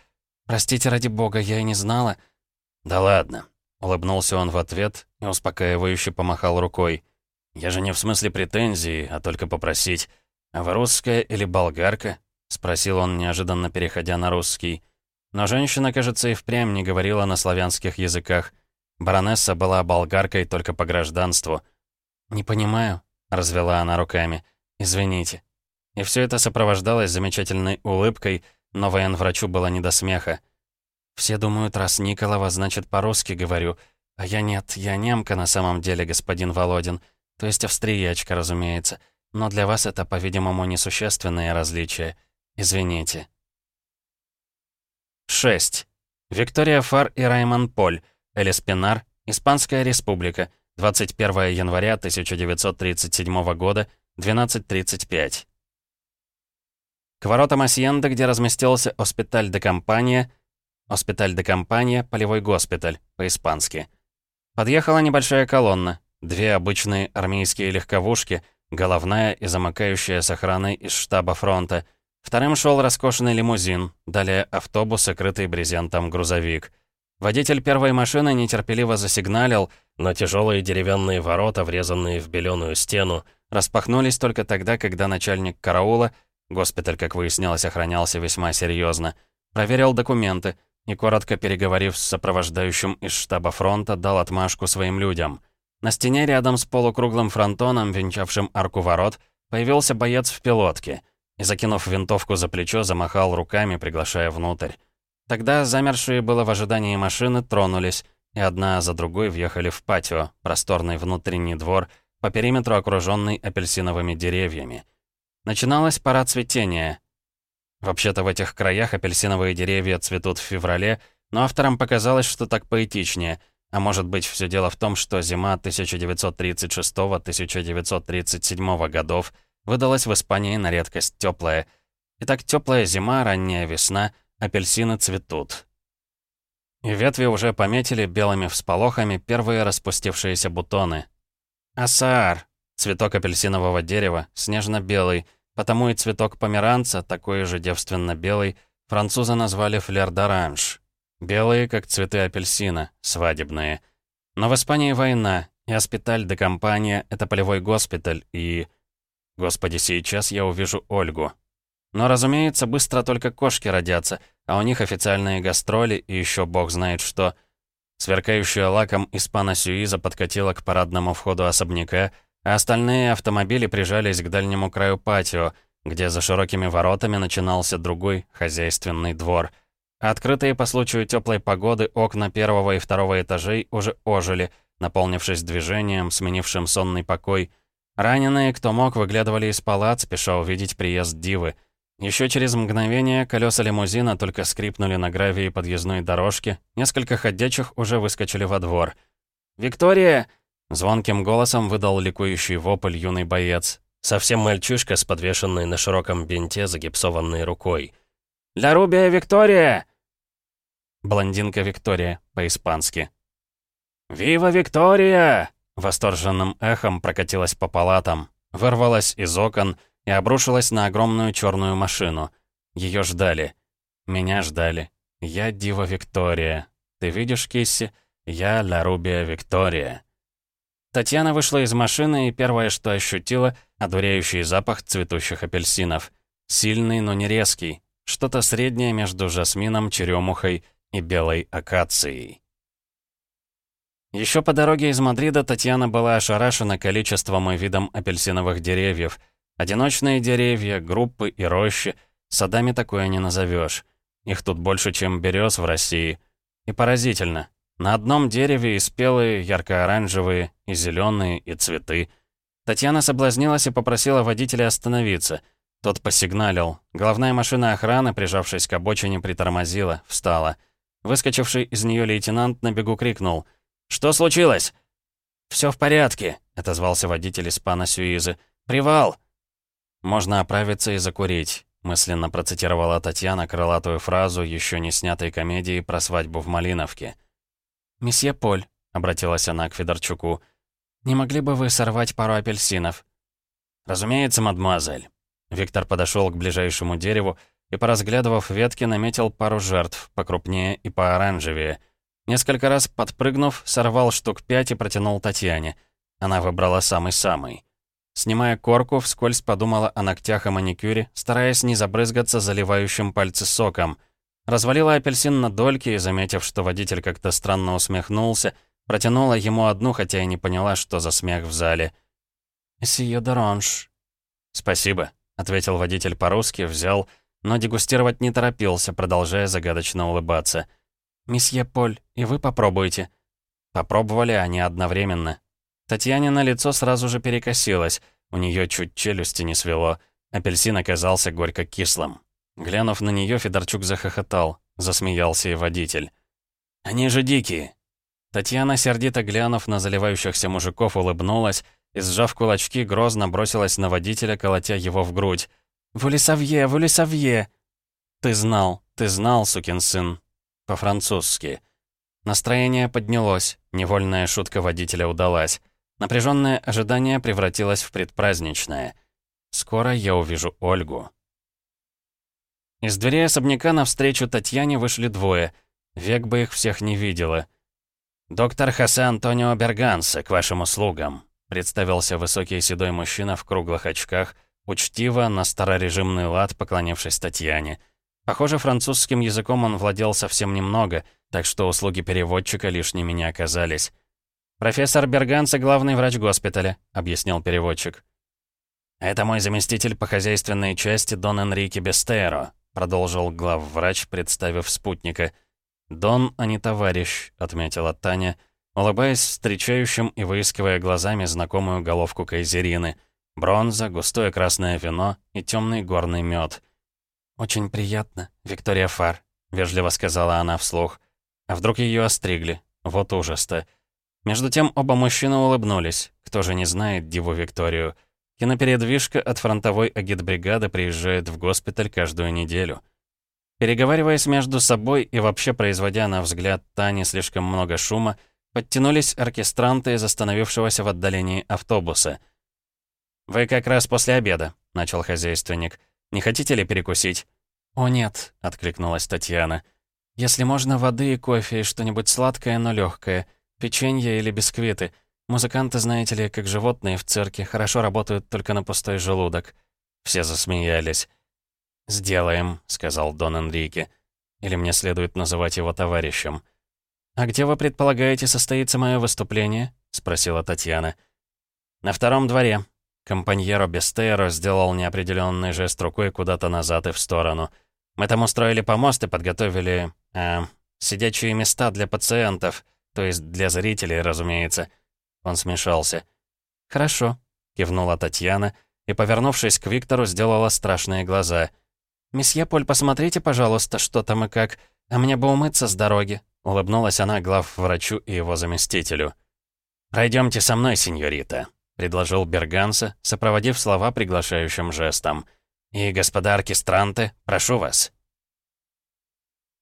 «Простите, ради бога, я и не знала». «Да ладно», — улыбнулся он в ответ и успокаивающе помахал рукой. «Я же не в смысле претензии, а только попросить. А вы русская или болгарка?» — спросил он, неожиданно переходя на русский. Но женщина, кажется, и впрямь не говорила на славянских языках. Баронесса была болгаркой только по гражданству. «Не понимаю», — развела она руками. «Извините». И все это сопровождалось замечательной улыбкой, но военврачу было не до смеха. Все думают, раз Николова, значит, по-русски говорю. А я нет, я немка на самом деле, господин Володин. То есть австриячка, разумеется. Но для вас это, по-видимому, несущественное различие. Извините. 6. Виктория Фар и Раймон Поль. Элис Пинар. Испанская республика. 21 января 1937 года, 12.35. К воротам Асьенда, где разместился Оспиталь де Компания, Госпиталь де Компания, полевой госпиталь, по-испански. Подъехала небольшая колонна. Две обычные армейские легковушки, головная и замыкающая с охраной из штаба фронта. Вторым шел роскошный лимузин, далее автобус, окрытый брезентом грузовик. Водитель первой машины нетерпеливо засигналил, но тяжелые деревянные ворота, врезанные в беленую стену, распахнулись только тогда, когда начальник караула, госпиталь, как выяснилось, охранялся весьма серьезно, проверил документы, и, коротко переговорив с сопровождающим из штаба фронта, дал отмашку своим людям. На стене рядом с полукруглым фронтоном, венчавшим арку ворот, появился боец в пилотке. и, закинув винтовку за плечо, замахал руками, приглашая внутрь. Тогда замершие было в ожидании машины тронулись, и одна за другой въехали в патио, просторный внутренний двор, по периметру окруженный апельсиновыми деревьями. Начиналась пора цветения. Вообще-то в этих краях апельсиновые деревья цветут в феврале, но авторам показалось, что так поэтичнее, а может быть все дело в том, что зима 1936-1937 годов выдалась в Испании на редкость теплая. Итак, теплая зима, ранняя весна, апельсины цветут. И ветви уже пометили белыми всполохами первые распустившиеся бутоны. Асаар, цветок апельсинового дерева, снежно-белый, потому и цветок померанца, такой же девственно-белый, французы назвали флер-д'оранж. Белые, как цветы апельсина, свадебные. Но в Испании война, и Аспиталь де Компания — это полевой госпиталь, и... Господи, сейчас я увижу Ольгу. Но, разумеется, быстро только кошки родятся, а у них официальные гастроли и еще бог знает что. Сверкающая лаком испана Сюиза подкатила к парадному входу особняка, а остальные автомобили прижались к дальнему краю патио, где за широкими воротами начинался другой хозяйственный двор — Открытые по случаю теплой погоды окна первого и второго этажей уже ожили, наполнившись движением, сменившим сонный покой. Раненые, кто мог, выглядывали из палат, спеша увидеть приезд Дивы. Еще через мгновение колеса лимузина только скрипнули на гравии подъездной дорожки, несколько ходячих уже выскочили во двор. «Виктория!» — звонким голосом выдал ликующий вопль юный боец. Совсем мальчишка с подвешенной на широком бинте загипсованной рукой. «Ля Рубия Виктория!» Блондинка Виктория, по-испански. «Вива Виктория!» Восторженным эхом прокатилась по палатам, вырвалась из окон и обрушилась на огромную черную машину. Ее ждали. Меня ждали. Я Дива Виктория. Ты видишь, Кисси? Я Ля Рубия Виктория. Татьяна вышла из машины и первое, что ощутила, одуряющий запах цветущих апельсинов. Сильный, но не резкий. Что-то среднее между жасмином, черемухой и белой акацией. Еще по дороге из Мадрида Татьяна была ошарашена количеством и видом апельсиновых деревьев. Одиночные деревья, группы и рощи. Садами такое не назовешь. Их тут больше, чем берез в России. И поразительно. На одном дереве и спелые, ярко-оранжевые, и зеленые, и цветы. Татьяна соблазнилась и попросила водителя остановиться — тот посигналил. Главная машина охраны, прижавшись к обочине, притормозила, встала. Выскочивший из нее лейтенант на бегу крикнул. «Что случилось?» «Все в порядке», — отозвался водитель из пана Сюизы. «Привал!» «Можно оправиться и закурить», — мысленно процитировала Татьяна крылатую фразу еще не снятой комедии про свадьбу в Малиновке. «Месье Поль», — обратилась она к Федорчуку, — «не могли бы вы сорвать пару апельсинов?» «Разумеется, мадемуазель». Виктор подошел к ближайшему дереву и, поразглядывав ветки, наметил пару жертв, покрупнее и пооранжевее. Несколько раз подпрыгнув, сорвал штук пять и протянул Татьяне. Она выбрала самый-самый. Снимая корку, вскользь подумала о ногтях и маникюре, стараясь не забрызгаться заливающим пальцы соком. Развалила апельсин на дольки и, заметив, что водитель как-то странно усмехнулся, протянула ему одну, хотя и не поняла, что за смех в зале. «Сие доранж». «Спасибо», — ответил водитель по-русски, взял, но дегустировать не торопился, продолжая загадочно улыбаться. «Месье Поль, и вы попробуйте». Попробовали они одновременно. Татьяне на лицо сразу же перекосилось, у нее чуть челюсти не свело. Апельсин оказался горько-кислым. Глянув на нее, Федорчук захохотал, засмеялся и водитель. «Они же дикие!» Татьяна, сердито глянув на заливающихся мужиков, улыбнулась и, сжав кулачки, грозно бросилась на водителя, колотя его в грудь. «Вулисавье, Вулисавье!» «Ты знал, ты знал, сукин сын!» По-французски. Настроение поднялось, невольная шутка водителя удалась. Напряженное ожидание превратилось в предпраздничное. «Скоро я увижу Ольгу». Из двери особняка навстречу Татьяне вышли двое. Век бы их всех не видела. «Доктор Хосе Антонио Бергансе, к вашим услугам», Представился высокий седой мужчина в круглых очках, учтиво, на старорежимный лад, поклонившись Татьяне. Похоже, французским языком он владел совсем немного, так что услуги переводчика лишними не оказались. «Профессор Берганца — главный врач госпиталя», — объяснил переводчик. «Это мой заместитель по хозяйственной части Дон Энрике Бестеро», продолжил главврач, представив спутника. «Дон, а не товарищ», — отметила Таня, улыбаясь встречающим и выискивая глазами знакомую головку Кайзерины. Бронза, густое красное вино и темный горный мед. «Очень приятно, Виктория Фар», — вежливо сказала она вслух. А вдруг ее остригли? Вот ужас-то. Между тем оба мужчины улыбнулись. Кто же не знает Диву Викторию? Кинопередвижка от фронтовой агитбригады приезжает в госпиталь каждую неделю. Переговариваясь между собой и вообще производя на взгляд Тани слишком много шума, подтянулись оркестранты из остановившегося в отдалении автобуса. «Вы как раз после обеда», — начал хозяйственник. «Не хотите ли перекусить?» «О, нет», — откликнулась Татьяна. «Если можно, воды и кофе, и что-нибудь сладкое, но легкое, печенье или бисквиты». Музыканты, знаете ли, как животные в цирке, хорошо работают только на пустой желудок. Все засмеялись. «Сделаем», — сказал Дон Энрике. «Или мне следует называть его товарищем». «А где вы предполагаете состоится мое выступление?» — спросила Татьяна. «На втором дворе». Компаньеро Бестейро сделал неопределенный жест рукой куда-то назад и в сторону. «Мы там устроили помост и подготовили... Э, сидячие места для пациентов, то есть для зрителей, разумеется». Он смешался. «Хорошо», — кивнула Татьяна и, повернувшись к Виктору, сделала страшные глаза. «Месье Поль, посмотрите, пожалуйста, что там и как, а мне бы умыться с дороги», — улыбнулась она глав врачу и его заместителю. «Пройдемте со мной, сеньорита», — предложил Берганса, сопроводив слова приглашающим жестом. «И, господа оркестранты, прошу вас».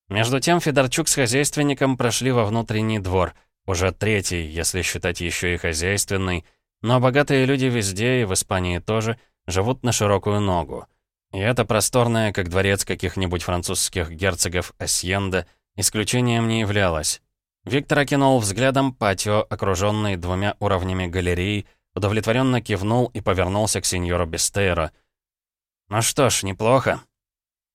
Между тем Федорчук с хозяйственником прошли во внутренний двор — уже третий, если считать еще и хозяйственный. Но богатые люди везде, и в Испании тоже, живут на широкую ногу. И это просторное, как дворец каких-нибудь французских герцогов Асьенда, исключением не являлось. Виктор окинул взглядом патио, окруженный двумя уровнями галерей, удовлетворенно кивнул и повернулся к сеньору Бестейро. «Ну что ж, неплохо».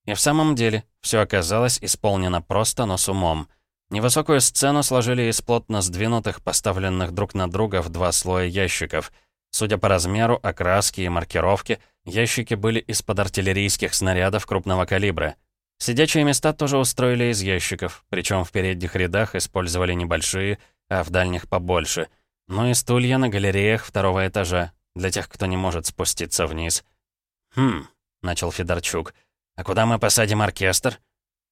И в самом деле, все оказалось исполнено просто, но с умом — Невысокую сцену сложили из плотно сдвинутых, поставленных друг на друга в два слоя ящиков. Судя по размеру, окраске и маркировке, ящики были из-под артиллерийских снарядов крупного калибра. Сидячие места тоже устроили из ящиков, причем в передних рядах использовали небольшие, а в дальних побольше. Ну и стулья на галереях второго этажа, для тех, кто не может спуститься вниз. «Хм», — начал Федорчук, — «а куда мы посадим оркестр?»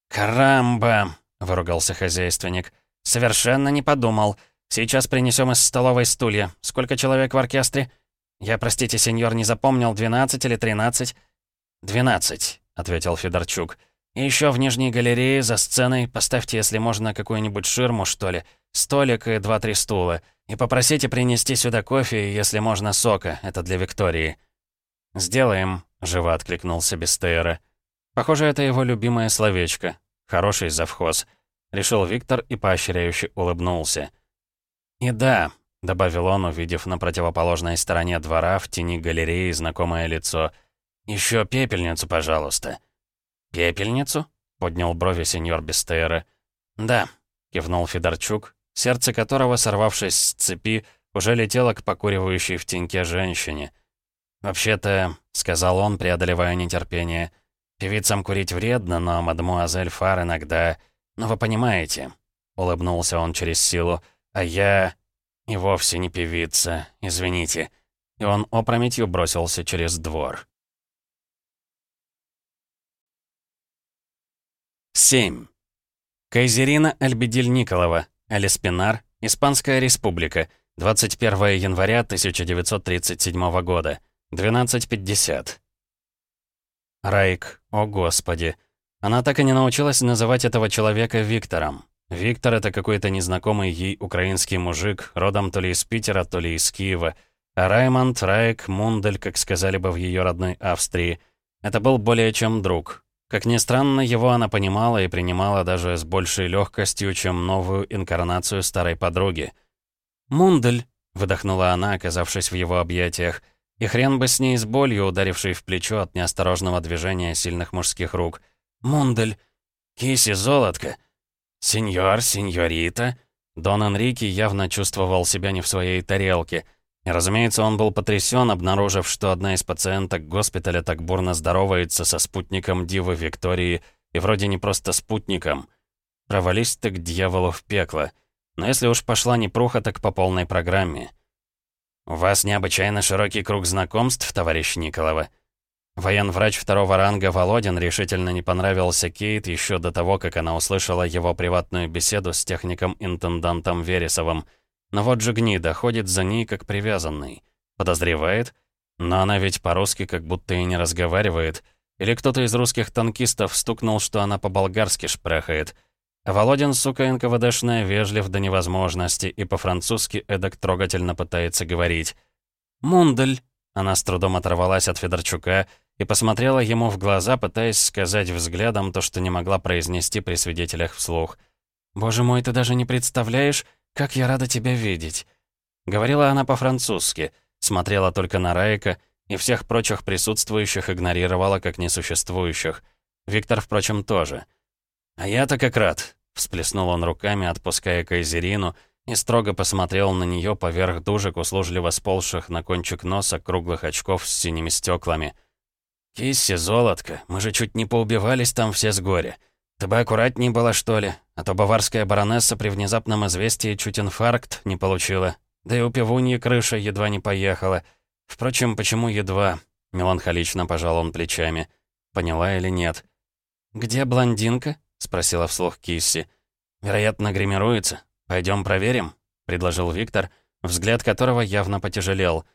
«Карамба!» — выругался хозяйственник. «Совершенно не подумал. Сейчас принесем из столовой стулья. Сколько человек в оркестре?» «Я, простите, сеньор, не запомнил, 12 или 13?» «12», — ответил Федорчук. «И еще в нижней галерее за сценой поставьте, если можно, какую-нибудь ширму, что ли, столик и два-три стула. И попросите принести сюда кофе если можно, сока. Это для Виктории». «Сделаем», — живо откликнулся Бестейра. Похоже, это его любимое словечко. Хороший завхоз. Решил Виктор и поощряюще улыбнулся. «И да», — добавил он, увидев на противоположной стороне двора в тени галереи знакомое лицо. «Еще пепельницу, пожалуйста». «Пепельницу?» — поднял брови сеньор Бестейра. «Да», — кивнул Федорчук, сердце которого, сорвавшись с цепи, уже летело к покуривающей в теньке женщине. «Вообще-то», — сказал он, преодолевая нетерпение, — «Певицам курить вредно, но мадемуазель Фар иногда... Ну, вы понимаете». Улыбнулся он через силу. «А я... и вовсе не певица, извините». И он опрометью бросился через двор. 7. Кайзерина Альбедиль Николова, Алиспинар, Испанская республика, 21 января 1937 года, 12.50. Райк, о господи. Она так и не научилась называть этого человека Виктором. Виктор — это какой-то незнакомый ей украинский мужик, родом то ли из Питера, то ли из Киева. А Раймонд, Райк, Мундель, как сказали бы в ее родной Австрии. Это был более чем друг. Как ни странно, его она понимала и принимала даже с большей легкостью, чем новую инкарнацию старой подруги. «Мундель», — выдохнула она, оказавшись в его объятиях, — и хрен бы с ней с болью, ударившей в плечо от неосторожного движения сильных мужских рук. «Мундель! Киси, золотко!» «Сеньор, сеньорита!» Дон Энрике явно чувствовал себя не в своей тарелке. Разумеется, он был потрясен, обнаружив, что одна из пациенток госпиталя так бурно здоровается со спутником Дивы Виктории, и вроде не просто спутником. Провались ты к дьяволу в пекло. Но если уж пошла непруха, так по полной программе. «У вас необычайно широкий круг знакомств, товарищ Николова». Военврач второго ранга Володин решительно не понравился Кейт еще до того, как она услышала его приватную беседу с техником-интендантом Вересовым — но вот же гнида ходит за ней как привязанный. Подозревает? Но она ведь по-русски как будто и не разговаривает. Или кто-то из русских танкистов стукнул, что она по-болгарски шпрахает. А Володин, сука НКВДшная, вежлив до невозможности и по-французски эдак трогательно пытается говорить. «Мундель!» Она с трудом оторвалась от Федорчука и посмотрела ему в глаза, пытаясь сказать взглядом то, что не могла произнести при свидетелях вслух. «Боже мой, ты даже не представляешь, «Как я рада тебя видеть!» Говорила она по-французски, смотрела только на Райка и всех прочих присутствующих игнорировала как несуществующих. Виктор, впрочем, тоже. «А я-то как рад!» — всплеснул он руками, отпуская Кайзерину, и строго посмотрел на нее поверх дужек, услужливо сползших на кончик носа круглых очков с синими стеклами. «Кисси, золотко, мы же чуть не поубивались там все с горя. Ты бы аккуратней была, что ли? А то баварская баронесса при внезапном известии чуть инфаркт не получила. Да и у пивуньи крыша едва не поехала. Впрочем, почему едва? Меланхолично пожал он плечами. Поняла или нет? «Где блондинка?» — спросила вслух Кисси. «Вероятно, гримируется. Пойдем проверим», — предложил Виктор, взгляд которого явно потяжелел.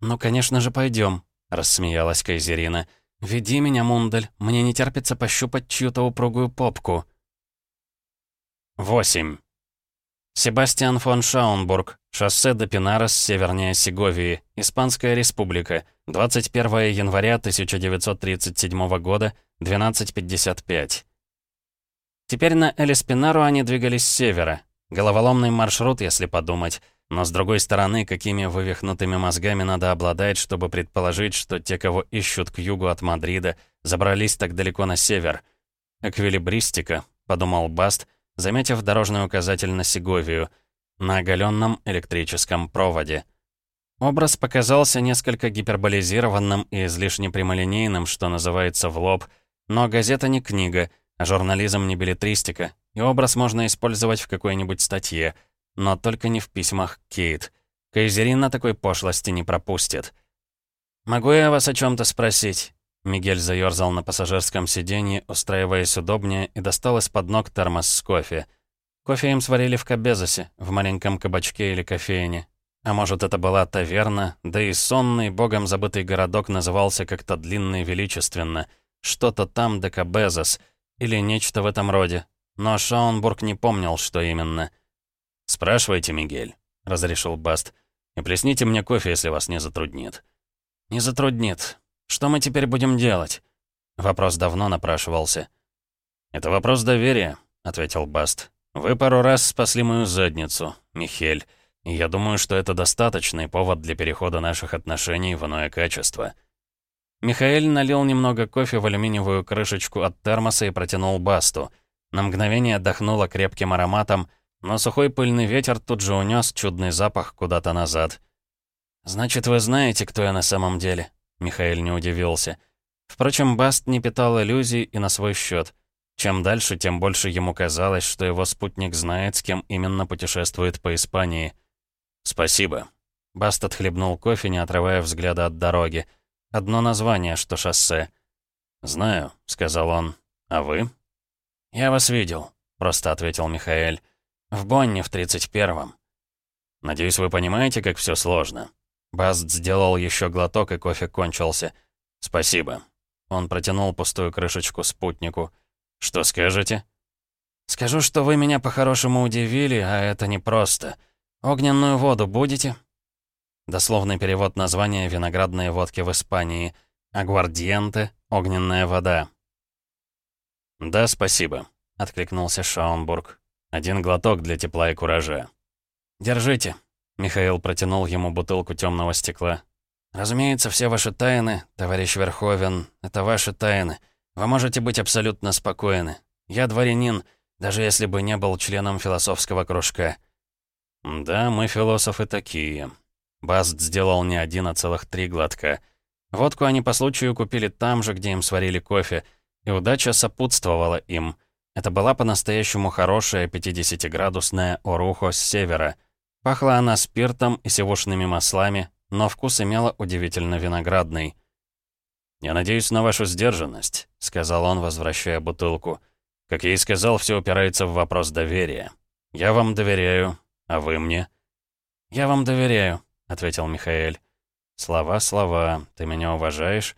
«Ну, конечно же, пойдем», — рассмеялась Кайзерина. «Веди меня, Мундель, мне не терпится пощупать чью-то упругую попку». 8. Себастьян фон Шаунбург, шоссе до Пинарос, севернее Сеговии, Испанская республика, 21 января 1937 года, 12.55. Теперь на Элиспинару они двигались с севера. Головоломный маршрут, если подумать. Но с другой стороны, какими вывихнутыми мозгами надо обладать, чтобы предположить, что те, кого ищут к югу от Мадрида, забрались так далеко на север. «Эквилибристика», — подумал Баст, заметив дорожный указатель на Сеговию, на оголенном электрическом проводе. Образ показался несколько гиперболизированным и излишне прямолинейным, что называется, в лоб, но газета не книга, а журнализм не билетристика, и образ можно использовать в какой-нибудь статье — но только не в письмах Кейт. Кайзерина такой пошлости не пропустит. «Могу я вас о чем то спросить?» Мигель заерзал на пассажирском сиденье, устраиваясь удобнее, и достал из-под ног термос с кофе. Кофе им сварили в Кабезосе, в маленьком кабачке или кофейне. А может, это была таверна, да и сонный, богом забытый городок назывался как-то длинно и величественно. Что-то там до Кабезос, или нечто в этом роде. Но Шаунбург не помнил, что именно — «Спрашивайте, Мигель», — разрешил Баст. «И плесните мне кофе, если вас не затруднит». «Не затруднит. Что мы теперь будем делать?» Вопрос давно напрашивался. «Это вопрос доверия», — ответил Баст. «Вы пару раз спасли мою задницу, Михель, и я думаю, что это достаточный повод для перехода наших отношений в иное качество». Михаэль налил немного кофе в алюминиевую крышечку от термоса и протянул Басту. На мгновение отдохнуло крепким ароматом, но сухой пыльный ветер тут же унес чудный запах куда-то назад. «Значит, вы знаете, кто я на самом деле?» Михаил не удивился. Впрочем, Баст не питал иллюзий и на свой счет. Чем дальше, тем больше ему казалось, что его спутник знает, с кем именно путешествует по Испании. «Спасибо». Баст отхлебнул кофе, не отрывая взгляда от дороги. Одно название, что шоссе. «Знаю», — сказал он. «А вы?» «Я вас видел», — просто ответил Михаэль. В Бонне в 31-м. Надеюсь, вы понимаете, как все сложно. Баст сделал еще глоток, и кофе кончился. Спасибо. Он протянул пустую крышечку спутнику. Что скажете? Скажу, что вы меня по-хорошему удивили, а это непросто. Огненную воду будете? Дословный перевод названия виноградной водки в Испании. Агвардиенте — огненная вода. «Да, спасибо», — откликнулся Шаунбург. Один глоток для тепла и куража. «Держите». Михаил протянул ему бутылку темного стекла. «Разумеется, все ваши тайны, товарищ Верховен, это ваши тайны. Вы можете быть абсолютно спокойны. Я дворянин, даже если бы не был членом философского кружка». «Да, мы философы такие». Баст сделал не один, а целых три глотка. Водку они по случаю купили там же, где им сварили кофе, и удача сопутствовала им. Это была по-настоящему хорошая 50-градусная орухо с севера. Пахла она спиртом и севушными маслами, но вкус имела удивительно виноградный. «Я надеюсь на вашу сдержанность», — сказал он, возвращая бутылку. «Как я и сказал, все упирается в вопрос доверия. Я вам доверяю, а вы мне?» «Я вам доверяю», — ответил Михаэль. «Слова, слова, ты меня уважаешь?»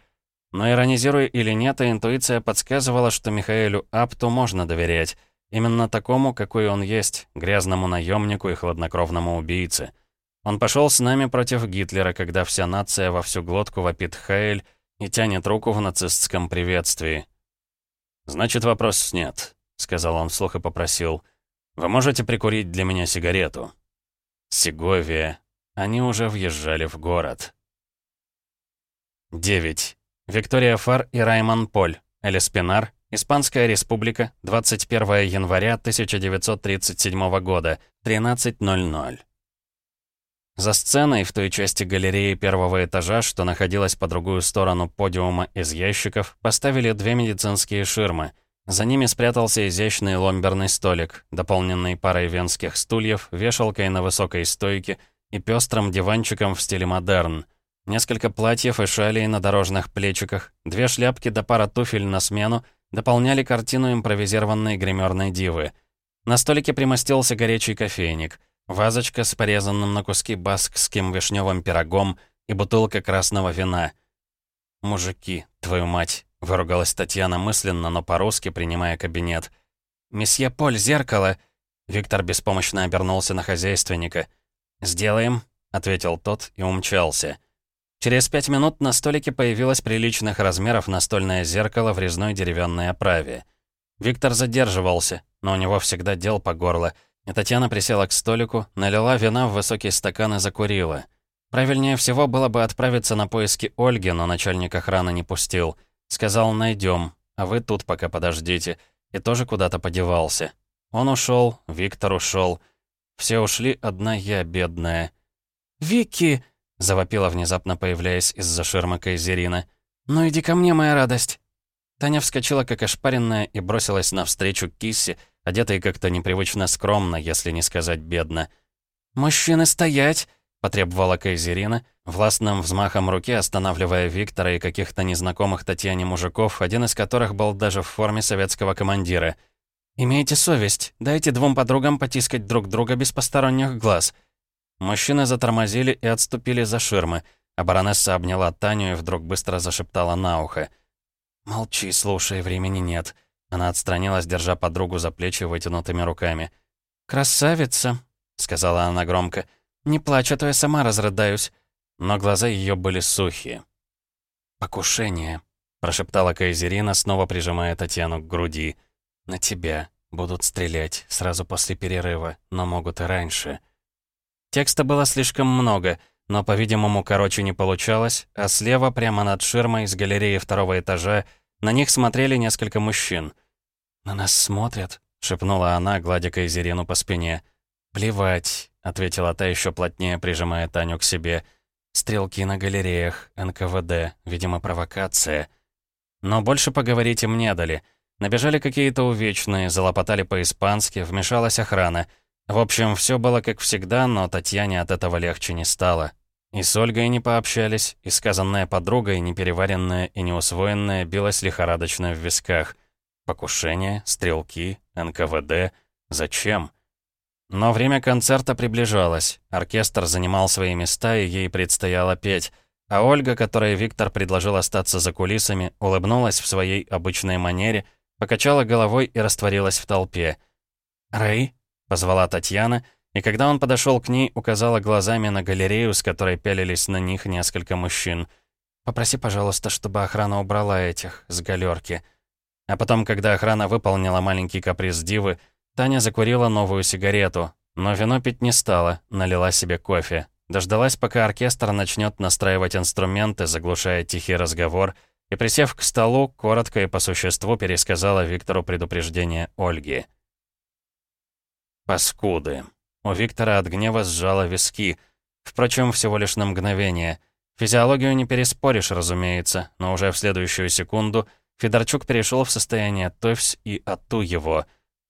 Но иронизируя или нет, интуиция подсказывала, что Михаэлю Апту можно доверять. Именно такому, какой он есть, грязному наемнику и хладнокровному убийце. Он пошел с нами против Гитлера, когда вся нация во всю глотку вопит Хайль и тянет руку в нацистском приветствии. «Значит, вопрос нет», — сказал он вслух и попросил. «Вы можете прикурить для меня сигарету?» Сеговия. Они уже въезжали в город. 9. Виктория Фар и Раймон Поль. Элеспинар. Испанская республика. 21 января 1937 года. 13.00. За сценой в той части галереи первого этажа, что находилась по другую сторону подиума из ящиков, поставили две медицинские ширмы. За ними спрятался изящный ломберный столик, дополненный парой венских стульев, вешалкой на высокой стойке и пестрым диванчиком в стиле модерн. Несколько платьев и шалей на дорожных плечиках, две шляпки да пара туфель на смену дополняли картину импровизированной гримерной дивы. На столике примостился горячий кофейник — Вазочка с порезанным на куски баскским вишневым пирогом и бутылка красного вина. «Мужики, твою мать!» — выругалась Татьяна мысленно, но по-русски, принимая кабинет. «Месье Поль, зеркало!» Виктор беспомощно обернулся на хозяйственника. «Сделаем», — ответил тот и умчался. Через пять минут на столике появилось приличных размеров настольное зеркало в резной деревянной оправе. Виктор задерживался, но у него всегда дел по горло — и Татьяна присела к столику, налила вина в высокий стакан и закурила. Правильнее всего было бы отправиться на поиски Ольги, но начальник охраны не пустил. Сказал, найдем, а вы тут пока подождите. И тоже куда-то подевался. Он ушел, Виктор ушел. Все ушли, одна я, бедная. «Вики!» — завопила внезапно появляясь из-за ширмы Кайзерина. «Ну иди ко мне, моя радость!» Таня вскочила как ошпаренная и бросилась навстречу Киссе, одетый как-то непривычно скромно, если не сказать бедно. «Мужчины, стоять!» — потребовала Кайзерина, властным взмахом руки останавливая Виктора и каких-то незнакомых Татьяне мужиков, один из которых был даже в форме советского командира. «Имейте совесть, дайте двум подругам потискать друг друга без посторонних глаз». Мужчины затормозили и отступили за ширмы, а баронесса обняла Таню и вдруг быстро зашептала на ухо. «Молчи, слушай, времени нет». Она отстранилась, держа подругу за плечи вытянутыми руками. «Красавица», — сказала она громко. «Не плачь, а то я сама разрыдаюсь». Но глаза ее были сухие. «Покушение», — прошептала Кайзерина, снова прижимая Татьяну к груди. «На тебя. Будут стрелять сразу после перерыва, но могут и раньше». Текста было слишком много, но, по-видимому, короче не получалось, а слева, прямо над ширмой с галереи второго этажа, на них смотрели несколько мужчин. «На нас смотрят?» — шепнула она, гладя Кайзерину по спине. «Плевать», — ответила та еще плотнее, прижимая Таню к себе. «Стрелки на галереях, НКВД, видимо, провокация». Но больше поговорить им не дали. Набежали какие-то увечные, залопотали по-испански, вмешалась охрана. В общем, все было как всегда, но Татьяне от этого легче не стало. И с Ольгой не пообщались, и сказанная подругой, непереваренная и неусвоенная, билась лихорадочно в висках. Покушение, стрелки, НКВД. Зачем? Но время концерта приближалось. Оркестр занимал свои места, и ей предстояло петь. А Ольга, которой Виктор предложил остаться за кулисами, улыбнулась в своей обычной манере, покачала головой и растворилась в толпе. «Рэй?» — позвала Татьяна — и когда он подошел к ней, указала глазами на галерею, с которой пялились на них несколько мужчин. «Попроси, пожалуйста, чтобы охрана убрала этих с галерки». А потом, когда охрана выполнила маленький каприз Дивы, Таня закурила новую сигарету, но вино пить не стала, налила себе кофе. Дождалась, пока оркестр начнет настраивать инструменты, заглушая тихий разговор, и, присев к столу, коротко и по существу пересказала Виктору предупреждение Ольги. «Паскуды», у Виктора от гнева сжало виски. Впрочем, всего лишь на мгновение. Физиологию не переспоришь, разумеется, но уже в следующую секунду Федорчук перешел в состояние «товсь» и «ату» его.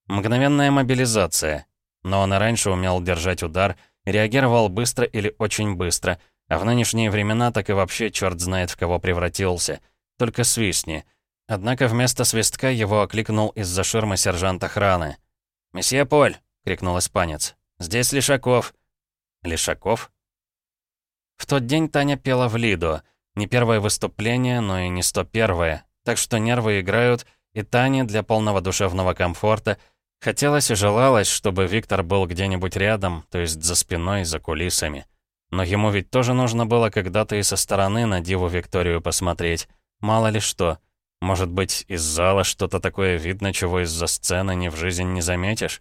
Мгновенная мобилизация. Но он и раньше умел держать удар, реагировал быстро или очень быстро, а в нынешние времена так и вообще черт знает в кого превратился. Только свистни. Однако вместо свистка его окликнул из-за ширмы сержант охраны. «Месье Поль!» — крикнул испанец. «Здесь Лишаков». «Лишаков?» В тот день Таня пела в Лидо. Не первое выступление, но и не сто первое. Так что нервы играют, и Тане для полного душевного комфорта хотелось и желалось, чтобы Виктор был где-нибудь рядом, то есть за спиной, за кулисами. Но ему ведь тоже нужно было когда-то и со стороны на Диву Викторию посмотреть. Мало ли что. Может быть, из зала что-то такое видно, чего из-за сцены ни в жизнь не заметишь?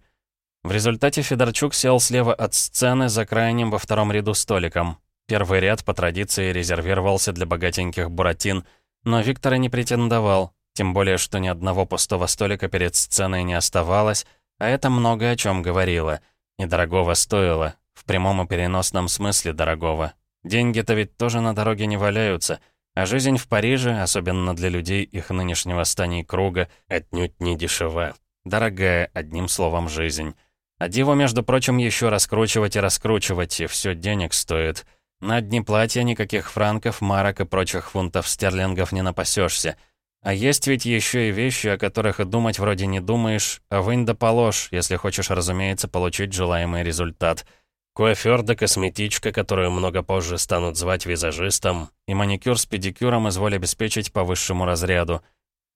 В результате Федорчук сел слева от сцены за крайним во втором ряду столиком. Первый ряд по традиции резервировался для богатеньких буратин, но Виктор и не претендовал, тем более, что ни одного пустого столика перед сценой не оставалось, а это много о чем говорило. И дорогого стоило, в прямом и переносном смысле дорогого. Деньги-то ведь тоже на дороге не валяются — а жизнь в Париже, особенно для людей их нынешнего стани круга, отнюдь не дешева. Дорогая, одним словом, жизнь. А диву, между прочим, еще раскручивать и раскручивать, и все денег стоит. На одни платья никаких франков, марок и прочих фунтов стерлингов не напасешься. А есть ведь еще и вещи, о которых и думать вроде не думаешь, а вынь да положь, если хочешь, разумеется, получить желаемый результат — Куафер да косметичка, которую много позже станут звать визажистом, и маникюр с педикюром изволь обеспечить по высшему разряду.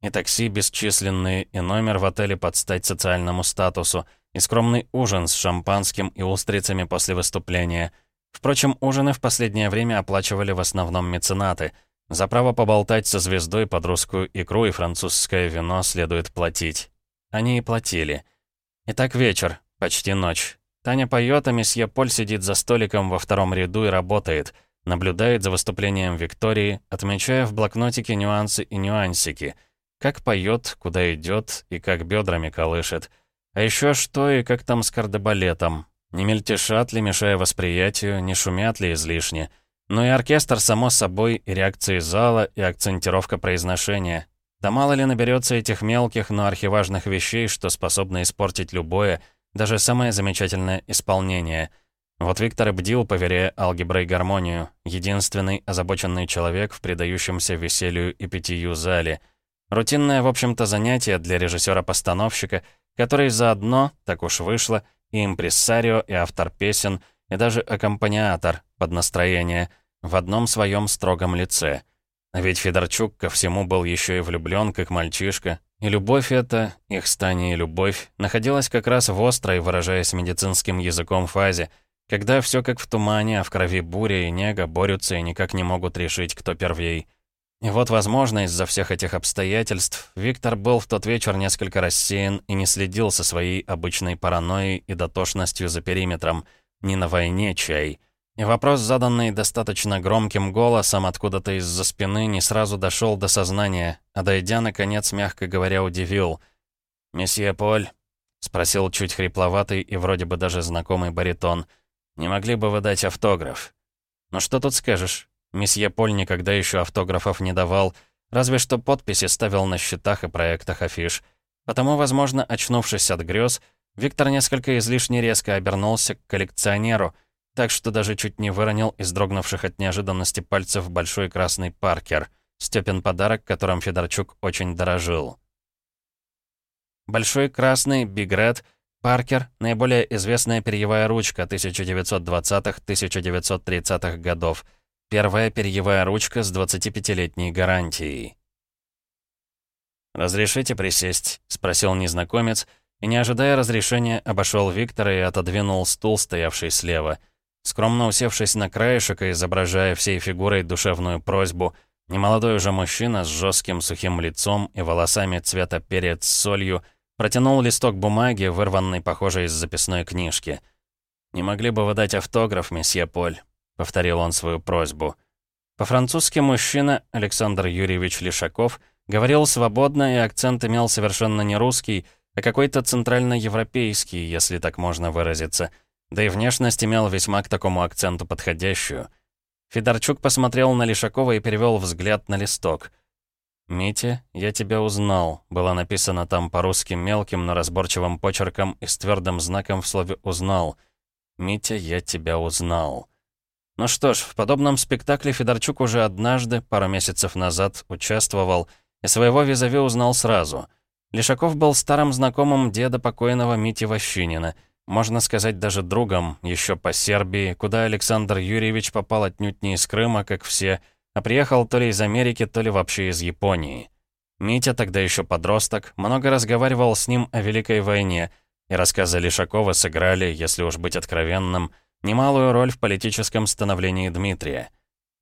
И такси бесчисленные, и номер в отеле под стать социальному статусу, и скромный ужин с шампанским и устрицами после выступления. Впрочем, ужины в последнее время оплачивали в основном меценаты. За право поболтать со звездой под русскую икру и французское вино следует платить. Они и платили. Итак, вечер, почти ночь. Таня поет, а месье Поль сидит за столиком во втором ряду и работает. Наблюдает за выступлением Виктории, отмечая в блокнотике нюансы и нюансики. Как поет, куда идет и как бедрами колышет. А еще что и как там с кардебалетом. Не мельтешат ли, мешая восприятию, не шумят ли излишне. Ну и оркестр, само собой, и реакции зала, и акцентировка произношения. Да мало ли наберется этих мелких, но архиважных вещей, что способны испортить любое, даже самое замечательное исполнение. Вот Виктор и бдил, поверяя алгеброй гармонию, единственный озабоченный человек в предающемся веселью и питью зале. Рутинное, в общем-то, занятие для режиссера-постановщика, который заодно, так уж вышло, и импрессарио, и автор песен, и даже аккомпаниатор под настроение, в одном своем строгом лице. Ведь Федорчук ко всему был еще и влюблен, как мальчишка, и любовь эта, их стане и любовь, находилась как раз в острой, выражаясь медицинским языком, фазе, когда все как в тумане, а в крови буря и нега борются и никак не могут решить, кто первей. И вот, возможно, из-за всех этих обстоятельств Виктор был в тот вечер несколько рассеян и не следил со своей обычной паранойей и дотошностью за периметром. Не на войне чай. И вопрос, заданный достаточно громким голосом откуда-то из-за спины, не сразу дошел до сознания, а дойдя, наконец, мягко говоря, удивил. «Месье Поль?» — спросил чуть хрипловатый и вроде бы даже знакомый баритон. «Не могли бы вы дать автограф?» «Ну что тут скажешь? Месье Поль никогда еще автографов не давал, разве что подписи ставил на счетах и проектах афиш. Потому, возможно, очнувшись от грез, Виктор несколько излишне резко обернулся к коллекционеру — так что даже чуть не выронил из дрогнувших от неожиданности пальцев большой красный паркер. Степин подарок, которым Федорчук очень дорожил. Большой красный Биг Ред Паркер — наиболее известная перьевая ручка 1920-1930-х годов. Первая перьевая ручка с 25-летней гарантией. «Разрешите присесть?» — спросил незнакомец, и, не ожидая разрешения, обошел Виктора и отодвинул стул, стоявший слева — Скромно усевшись на краешек и изображая всей фигурой душевную просьбу, немолодой уже мужчина с жестким сухим лицом и волосами цвета перец с солью протянул листок бумаги, вырванный, похоже, из записной книжки. «Не могли бы вы дать автограф, месье Поль?» — повторил он свою просьбу. По-французски мужчина, Александр Юрьевич Лишаков, говорил свободно, и акцент имел совершенно не русский, а какой-то центральноевропейский, если так можно выразиться — Да и внешность имел весьма к такому акценту подходящую. Федорчук посмотрел на Лишакова и перевел взгляд на листок. «Митя, я тебя узнал», было написано там по-русски мелким, но разборчивым почерком и с твердым знаком в слове «узнал». «Митя, я тебя узнал». Ну что ж, в подобном спектакле Федорчук уже однажды, пару месяцев назад, участвовал, и своего визави узнал сразу. Лишаков был старым знакомым деда покойного Мити Ващинина, можно сказать, даже другом, еще по Сербии, куда Александр Юрьевич попал отнюдь не из Крыма, как все, а приехал то ли из Америки, то ли вообще из Японии. Митя, тогда еще подросток, много разговаривал с ним о Великой войне, и рассказы Лишакова сыграли, если уж быть откровенным, немалую роль в политическом становлении Дмитрия.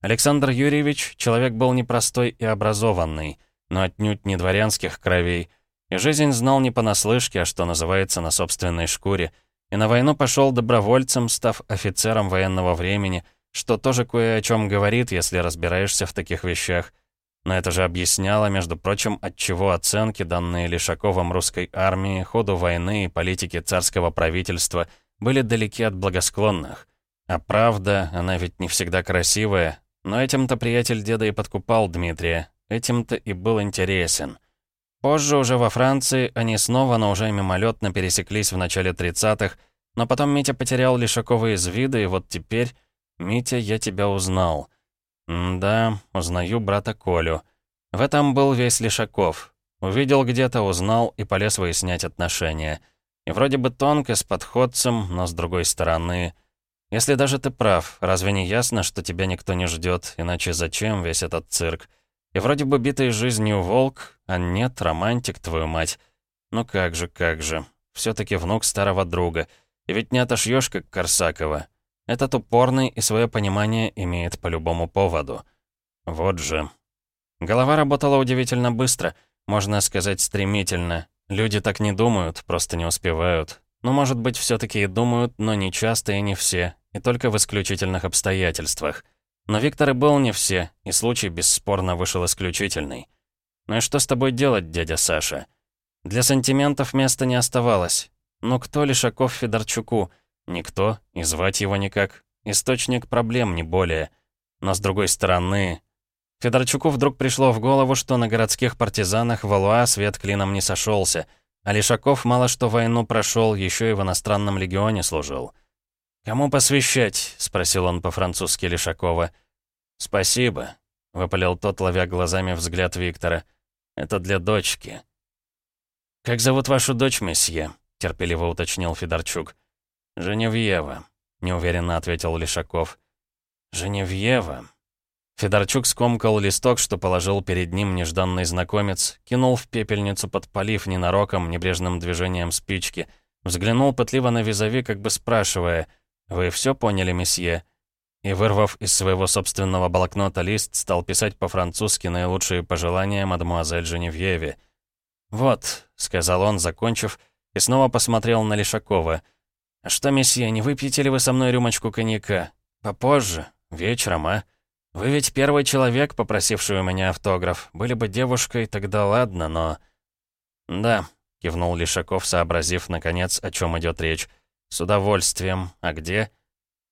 Александр Юрьевич человек был непростой и образованный, но отнюдь не дворянских кровей, и жизнь знал не понаслышке, а что называется на собственной шкуре, и на войну пошел добровольцем, став офицером военного времени, что тоже кое о чем говорит, если разбираешься в таких вещах. Но это же объясняло, между прочим, отчего оценки, данные Лишаковым русской армии, ходу войны и политике царского правительства – были далеки от благосклонных. А правда, она ведь не всегда красивая, но этим-то приятель деда и подкупал Дмитрия, этим-то и был интересен. Позже уже во Франции они снова, но уже мимолетно пересеклись в начале 30-х, но потом Митя потерял Лишакова из вида, и вот теперь... «Митя, я тебя узнал». М «Да, узнаю брата Колю». В этом был весь Лишаков. Увидел где-то, узнал и полез выяснять отношения. Вроде бы тонко, с подходцем, но с другой стороны... Если даже ты прав, разве не ясно, что тебя никто не ждет, иначе зачем весь этот цирк? И вроде бы битый жизнью волк, а нет, романтик, твою мать. Ну как же, как же. все таки внук старого друга. И ведь не отошьешь, как Корсакова. Этот упорный и свое понимание имеет по любому поводу. Вот же. Голова работала удивительно быстро, можно сказать, стремительно, Люди так не думают, просто не успевают. Ну, может быть, все таки и думают, но не часто и не все, и только в исключительных обстоятельствах. Но Виктор и был не все, и случай бесспорно вышел исключительный. Ну и что с тобой делать, дядя Саша? Для сантиментов места не оставалось. Ну кто Лишаков Федорчуку? Никто, и звать его никак. Источник проблем, не более. Но с другой стороны, Федорчуку вдруг пришло в голову, что на городских партизанах Валуа свет клином не сошелся, а Лишаков мало что войну прошел, еще и в иностранном легионе служил. «Кому посвящать?» — спросил он по-французски Лишакова. «Спасибо», — выпалил тот, ловя глазами взгляд Виктора. «Это для дочки». «Как зовут вашу дочь, месье?» — терпеливо уточнил Федорчук. «Женевьева», — неуверенно ответил Лишаков. «Женевьева», Федорчук скомкал листок, что положил перед ним нежданный знакомец, кинул в пепельницу, подпалив ненароком, небрежным движением спички, взглянул пытливо на визави, как бы спрашивая, «Вы все поняли, месье?» И, вырвав из своего собственного блокнота лист, стал писать по-французски наилучшие пожелания мадемуазель Женевьеве. «Вот», — сказал он, закончив, и снова посмотрел на Лишакова. «А что, месье, не выпьете ли вы со мной рюмочку коньяка? Попозже, вечером, а?» «Вы ведь первый человек, попросивший у меня автограф. Были бы девушкой, тогда ладно, но...» «Да», — кивнул Лишаков, сообразив, наконец, о чем идет речь. «С удовольствием. А где?»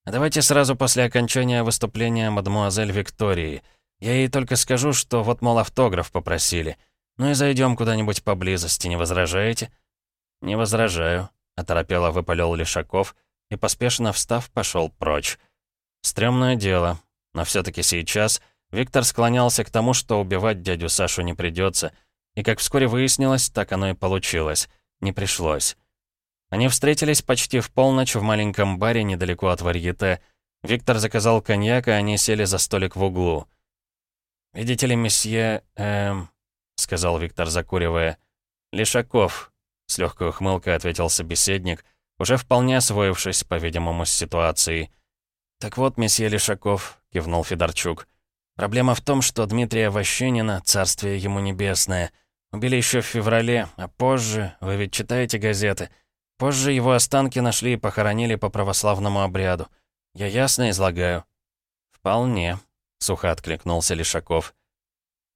«Давайте сразу после окончания выступления мадемуазель Виктории. Я ей только скажу, что вот, мол, автограф попросили. Ну и зайдем куда-нибудь поблизости, не возражаете?» «Не возражаю», — оторопело выпалил Лишаков и, поспешно встав, пошел прочь. «Стремное дело. Но все-таки сейчас Виктор склонялся к тому, что убивать дядю Сашу не придется. И как вскоре выяснилось, так оно и получилось. Не пришлось. Они встретились почти в полночь в маленьком баре недалеко от варьете. Виктор заказал коньяк, и они сели за столик в углу. «Видите ли, месье... эм...» — сказал Виктор, закуривая. «Лишаков», — с легкой ухмылкой ответил собеседник, уже вполне освоившись, по-видимому, с ситуацией. «Так вот, месье Лишаков», — кивнул Федорчук. «Проблема в том, что Дмитрия Ващенина, царствие ему небесное, убили еще в феврале, а позже, вы ведь читаете газеты, позже его останки нашли и похоронили по православному обряду. Я ясно излагаю?» «Вполне», — сухо откликнулся Лишаков.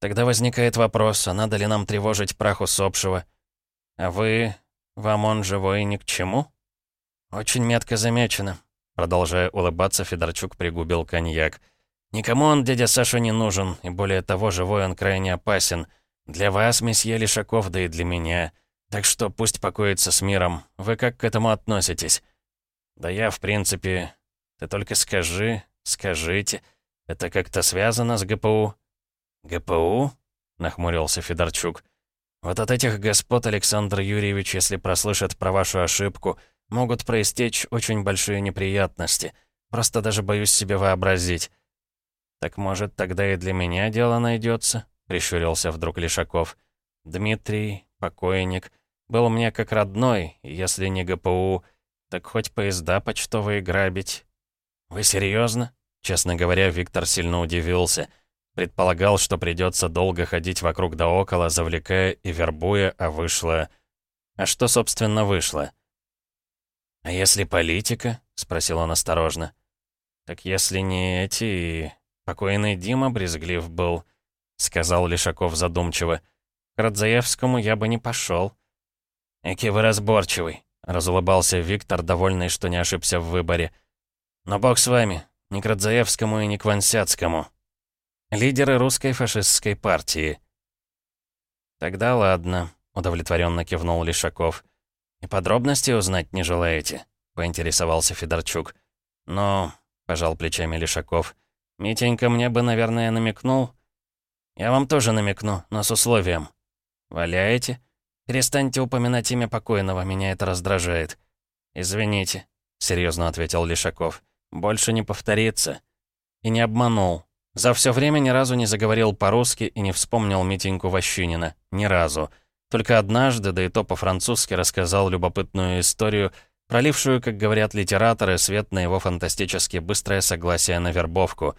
«Тогда возникает вопрос, а надо ли нам тревожить прах усопшего? А вы... вам он живой ни к чему?» «Очень метко замечено». Продолжая улыбаться, Федорчук пригубил коньяк. «Никому он, дядя Саша, не нужен, и более того, живой он крайне опасен. Для вас, месье Лишаков, да и для меня. Так что пусть покоится с миром. Вы как к этому относитесь?» «Да я, в принципе... Ты только скажи, скажите. Это как-то связано с ГПУ?» «ГПУ?» — нахмурился Федорчук. «Вот от этих господ, Александр Юрьевич, если прослышат про вашу ошибку, могут проистечь очень большие неприятности. Просто даже боюсь себе вообразить». «Так, может, тогда и для меня дело найдется?» — прищурился вдруг Лишаков. «Дмитрий, покойник, был мне как родной, если не ГПУ, так хоть поезда почтовые грабить». «Вы серьезно? Честно говоря, Виктор сильно удивился — Предполагал, что придется долго ходить вокруг да около, завлекая и вербуя, а вышло... А что, собственно, вышло? «А если политика?» — спросил он осторожно. «Так если не эти... Покойный Дима брезглив был», — сказал Лишаков задумчиво. «К Радзаевскому я бы не пошел. «Эки вы разборчивый», — разулыбался Виктор, довольный, что не ошибся в выборе. «Но бог с вами, ни к Радзаевскому и ни к Вансяцкому. Лидеры русской фашистской партии. «Тогда ладно», — удовлетворенно кивнул Лишаков. «И подробности узнать не желаете?» — поинтересовался Федорчук. «Но...» — пожал плечами Лишаков. «Митенька мне бы, наверное, намекнул». «Я вам тоже намекну, но с условием». «Валяете?» «Перестаньте упоминать имя покойного, меня это раздражает». «Извините», — серьезно ответил Лишаков. «Больше не повторится». И не обманул. За все время ни разу не заговорил по-русски и не вспомнил Митеньку Ващинина. Ни разу. Только однажды, да и то по-французски, рассказал любопытную историю, пролившую, как говорят литераторы, свет на его фантастически быстрое согласие на вербовку.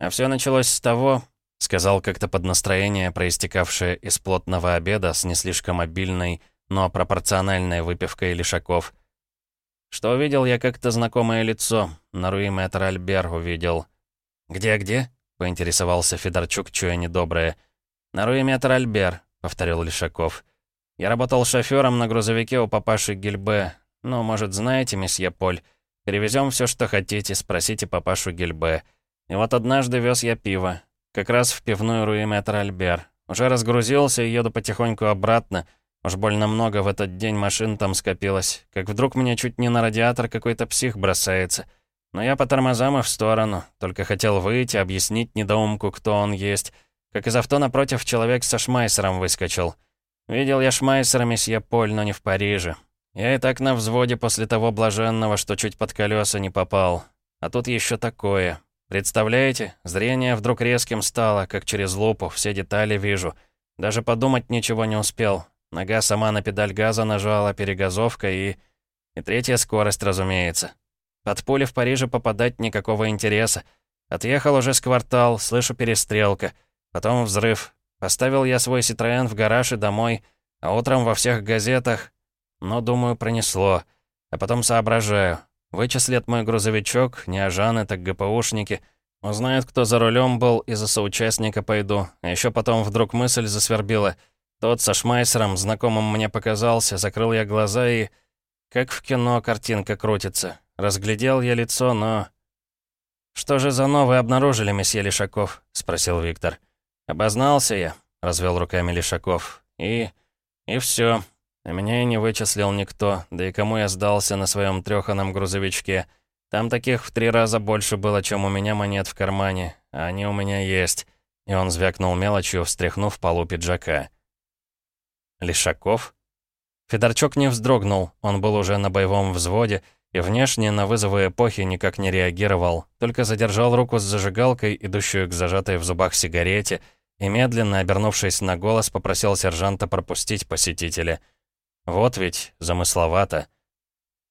А все началось с того, сказал как-то под настроение, проистекавшее из плотного обеда с не слишком обильной, но пропорциональной выпивкой лишаков. Что увидел я как-то знакомое лицо, на Руи Мэтр Альбер увидел. «Где-где?» — поинтересовался Федорчук, чуя недоброе. «На Руиметр Альбер», — повторил Лишаков. «Я работал шофёром на грузовике у папаши Гильбе. Ну, может, знаете, месье Поль. Перевезем все, что хотите, спросите папашу Гильбе. И вот однажды вез я пиво. Как раз в пивную Руиметр Альбер. Уже разгрузился и еду потихоньку обратно. Уж больно много в этот день машин там скопилось. Как вдруг мне чуть не на радиатор какой-то псих бросается». Но я по тормозам и в сторону, только хотел выйти, объяснить недоумку, кто он есть. Как из авто напротив человек со Шмайсером выскочил. Видел я Шмайсера, месье Поль, но не в Париже. Я и так на взводе после того блаженного, что чуть под колеса не попал. А тут еще такое. Представляете, зрение вдруг резким стало, как через лупу, все детали вижу. Даже подумать ничего не успел. Нога сама на педаль газа нажала, перегазовка и... И третья скорость, разумеется. Под пули в Париже попадать никакого интереса. Отъехал уже с квартал, слышу перестрелка. Потом взрыв. Поставил я свой Ситроен в гараж и домой, а утром во всех газетах. Но, думаю, пронесло. А потом соображаю. Вычислят мой грузовичок, не ажаны, так ГПУшники. Узнают, кто за рулем был, и за соучастника пойду. А еще потом вдруг мысль засвербила. Тот со Шмайсером, знакомым мне показался, закрыл я глаза и... Как в кино картинка крутится. Разглядел я лицо, но... «Что же за новый обнаружили, месье Лишаков?» — спросил Виктор. «Обознался я», — развел руками Лишаков. «И... и все. Меня и не вычислил никто, да и кому я сдался на своем трёханом грузовичке. Там таких в три раза больше было, чем у меня монет в кармане, а они у меня есть». И он звякнул мелочью, встряхнув полу пиджака. «Лишаков?» Федорчук не вздрогнул, он был уже на боевом взводе, и внешне на вызовы эпохи никак не реагировал, только задержал руку с зажигалкой, идущую к зажатой в зубах сигарете, и медленно, обернувшись на голос, попросил сержанта пропустить посетителя. Вот ведь, замысловато.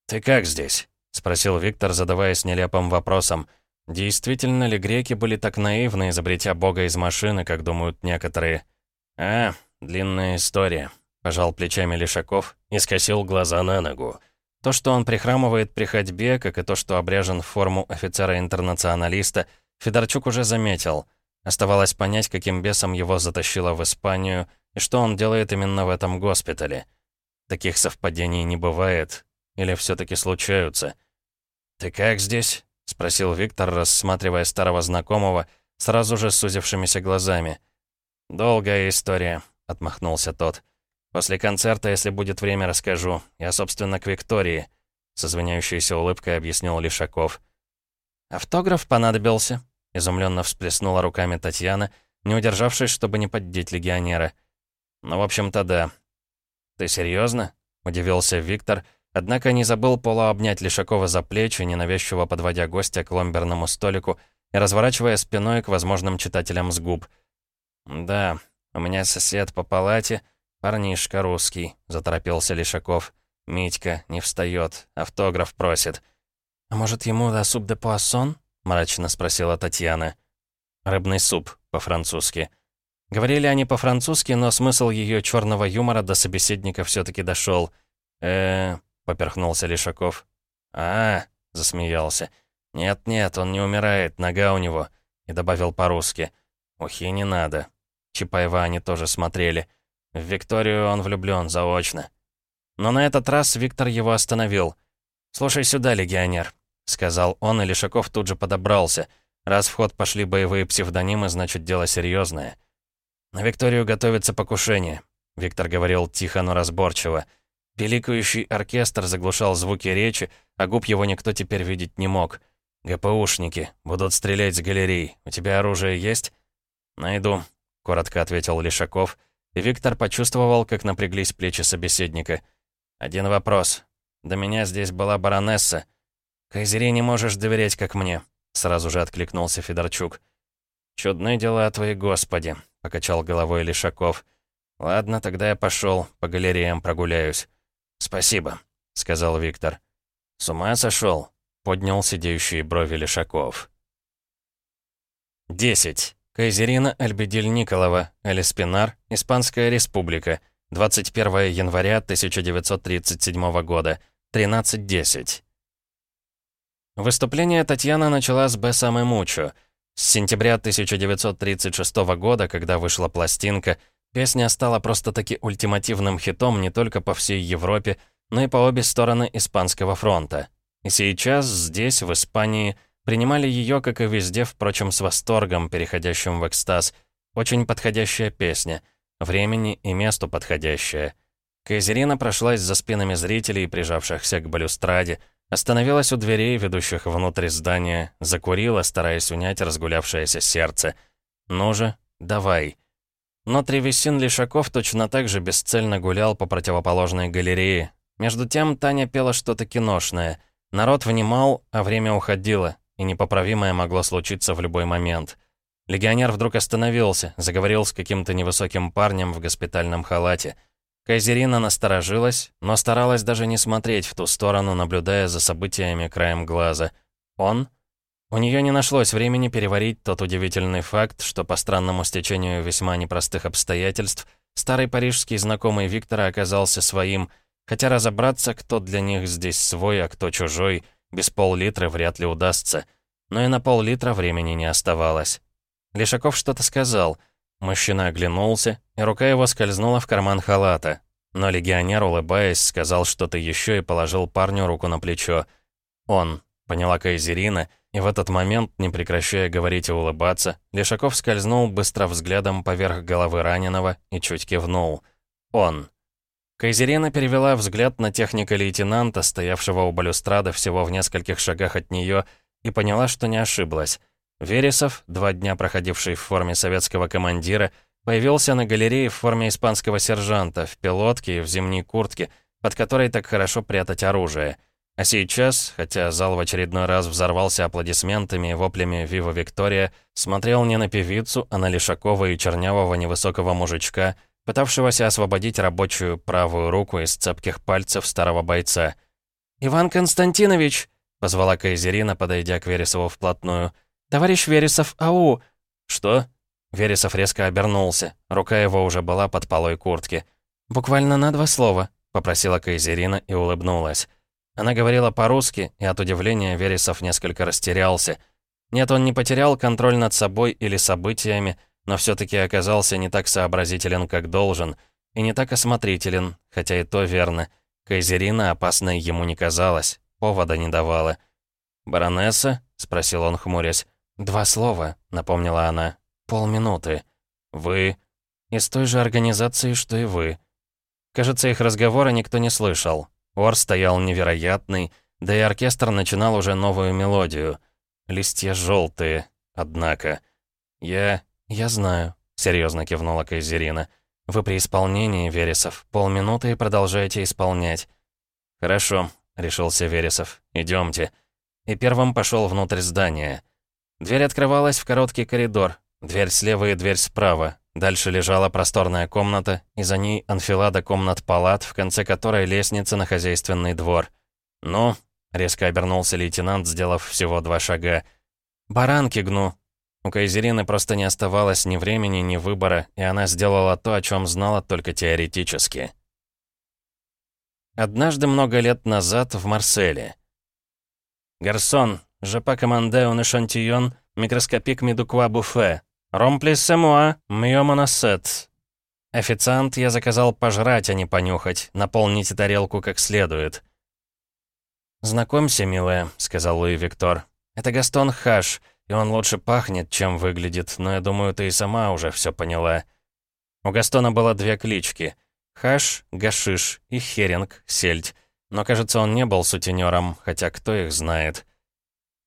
«Ты как здесь?» — спросил Виктор, задаваясь нелепым вопросом. Действительно ли греки были так наивны, изобретя бога из машины, как думают некоторые? «А, длинная история», — пожал плечами Лишаков и скосил глаза на ногу. То, что он прихрамывает при ходьбе, как и то, что обряжен в форму офицера-интернационалиста, Федорчук уже заметил. Оставалось понять, каким бесом его затащило в Испанию, и что он делает именно в этом госпитале. Таких совпадений не бывает. или все таки случаются. «Ты как здесь?» — спросил Виктор, рассматривая старого знакомого, сразу же сузившимися глазами. «Долгая история», — отмахнулся тот. «После концерта, если будет время, расскажу. Я, собственно, к Виктории», — с извиняющейся улыбкой объяснил Лишаков. «Автограф понадобился», — изумленно всплеснула руками Татьяна, не удержавшись, чтобы не поддеть легионера. «Ну, в общем-то, да». «Ты серьезно? удивился Виктор, однако не забыл полуобнять Лишакова за плечи, ненавязчиво подводя гостя к ломберному столику и разворачивая спиной к возможным читателям с губ. «Да, у меня сосед по палате, парнишка русский», — заторопился Лишаков. «Митька не встает, автограф просит». «А может, ему да суп де пуассон?» — мрачно спросила Татьяна. «Рыбный суп, по-французски». Говорили они по-французски, но смысл ее черного юмора до собеседника все таки дошел. э поперхнулся Лишаков. а, -а засмеялся. «Нет-нет, он не умирает, нога у него», и добавил по-русски. «Ухи не надо». Чапаева они тоже смотрели. В Викторию он влюблен заочно. Но на этот раз Виктор его остановил. «Слушай сюда, легионер», — сказал он, и Лишаков тут же подобрался. Раз в ход пошли боевые псевдонимы, значит, дело серьезное. «На Викторию готовится покушение», — Виктор говорил тихо, но разборчиво. Пиликающий оркестр заглушал звуки речи, а губ его никто теперь видеть не мог. «ГПУшники. Будут стрелять с галерей. У тебя оружие есть?» «Найду», — коротко ответил Лишаков, и Виктор почувствовал, как напряглись плечи собеседника. «Один вопрос. До меня здесь была баронесса. Кайзере не можешь доверять, как мне», — сразу же откликнулся Федорчук. «Чудные дела твои, Господи», — покачал головой Лишаков. «Ладно, тогда я пошел, по галереям прогуляюсь». «Спасибо», — сказал Виктор. «С ума сошел?» — поднял сидеющие брови Лишаков. 10. Кайзерина Альбедиль Николова, Элиспинар, Испанская республика, 21 января 1937 года, 13.10. Выступление Татьяна начала с «Бесаме Мучо», с сентября 1936 года, когда вышла пластинка, песня стала просто-таки ультимативным хитом не только по всей Европе, но и по обе стороны Испанского фронта. И сейчас здесь, в Испании, принимали ее, как и везде, впрочем, с восторгом, переходящим в экстаз. Очень подходящая песня, времени и месту подходящая. Кайзерина прошлась за спинами зрителей, прижавшихся к балюстраде, Остановилась у дверей, ведущих внутрь здания, закурила, стараясь унять разгулявшееся сердце. «Ну же, давай». Но Тревесин Лишаков точно так же бесцельно гулял по противоположной галерее. Между тем Таня пела что-то киношное. Народ внимал, а время уходило, и непоправимое могло случиться в любой момент. Легионер вдруг остановился, заговорил с каким-то невысоким парнем в госпитальном халате — Кайзерина насторожилась, но старалась даже не смотреть в ту сторону, наблюдая за событиями краем глаза. Он? У нее не нашлось времени переварить тот удивительный факт, что по странному стечению весьма непростых обстоятельств старый парижский знакомый Виктора оказался своим, хотя разобраться, кто для них здесь свой, а кто чужой, без пол-литра вряд ли удастся. Но и на пол-литра времени не оставалось. Лешаков что-то сказал — Мужчина оглянулся, и рука его скользнула в карман халата. Но легионер, улыбаясь, сказал что-то еще и положил парню руку на плечо. «Он», — поняла Кайзерина, и в этот момент, не прекращая говорить и улыбаться, Лешаков скользнул быстро взглядом поверх головы раненого и чуть кивнул. «Он». Кайзерина перевела взгляд на техника лейтенанта, стоявшего у балюстрады всего в нескольких шагах от нее, и поняла, что не ошиблась. Вересов, два дня проходивший в форме советского командира, появился на галерее в форме испанского сержанта, в пилотке и в зимней куртке, под которой так хорошо прятать оружие. А сейчас, хотя зал в очередной раз взорвался аплодисментами и воплями «Вива Виктория», смотрел не на певицу, а на Лишакова и чернявого невысокого мужичка, пытавшегося освободить рабочую правую руку из цепких пальцев старого бойца. «Иван Константинович!» — позвала Кайзерина, подойдя к Вересову вплотную — «Товарищ Вересов, ау!» «Что?» Вересов резко обернулся. Рука его уже была под полой куртки. «Буквально на два слова», — попросила Кайзерина и улыбнулась. Она говорила по-русски, и от удивления Вересов несколько растерялся. Нет, он не потерял контроль над собой или событиями, но все таки оказался не так сообразителен, как должен, и не так осмотрителен, хотя и то верно. Кайзерина опасной ему не казалась, повода не давала. «Баронесса?» — спросил он, хмурясь. «Два слова», — напомнила она. «Полминуты. Вы...» «Из той же организации, что и вы». Кажется, их разговора никто не слышал. Ор стоял невероятный, да и оркестр начинал уже новую мелодию. Листья желтые, однако. «Я... я знаю», — серьезно кивнула Кайзерина. «Вы при исполнении, Вересов. Полминуты и продолжаете исполнять». «Хорошо», — решился Вересов. Идемте. И первым пошел внутрь здания. Дверь открывалась в короткий коридор. Дверь слева и дверь справа. Дальше лежала просторная комната, и за ней анфилада комнат-палат, в конце которой лестница на хозяйственный двор. «Ну?» — резко обернулся лейтенант, сделав всего два шага. «Баранки гну», у Кайзерины просто не оставалось ни времени, ни выбора, и она сделала то, о чем знала только теоретически. Однажды много лет назад в Марселе. «Гарсон, pas commandé un échantillon, microscopique медуква буфе. Ромплис moi, мьё моносет». «Официант, я заказал пожрать, а не понюхать. Наполните тарелку как следует». «Знакомься, милая», — сказал Луи Виктор. «Это Гастон Хаш». И он лучше пахнет, чем выглядит, но я думаю, ты и сама уже все поняла. У Гастона было две клички. Хаш, Гашиш и Херинг, Сельдь. Но, кажется, он не был сутенером, хотя кто их знает.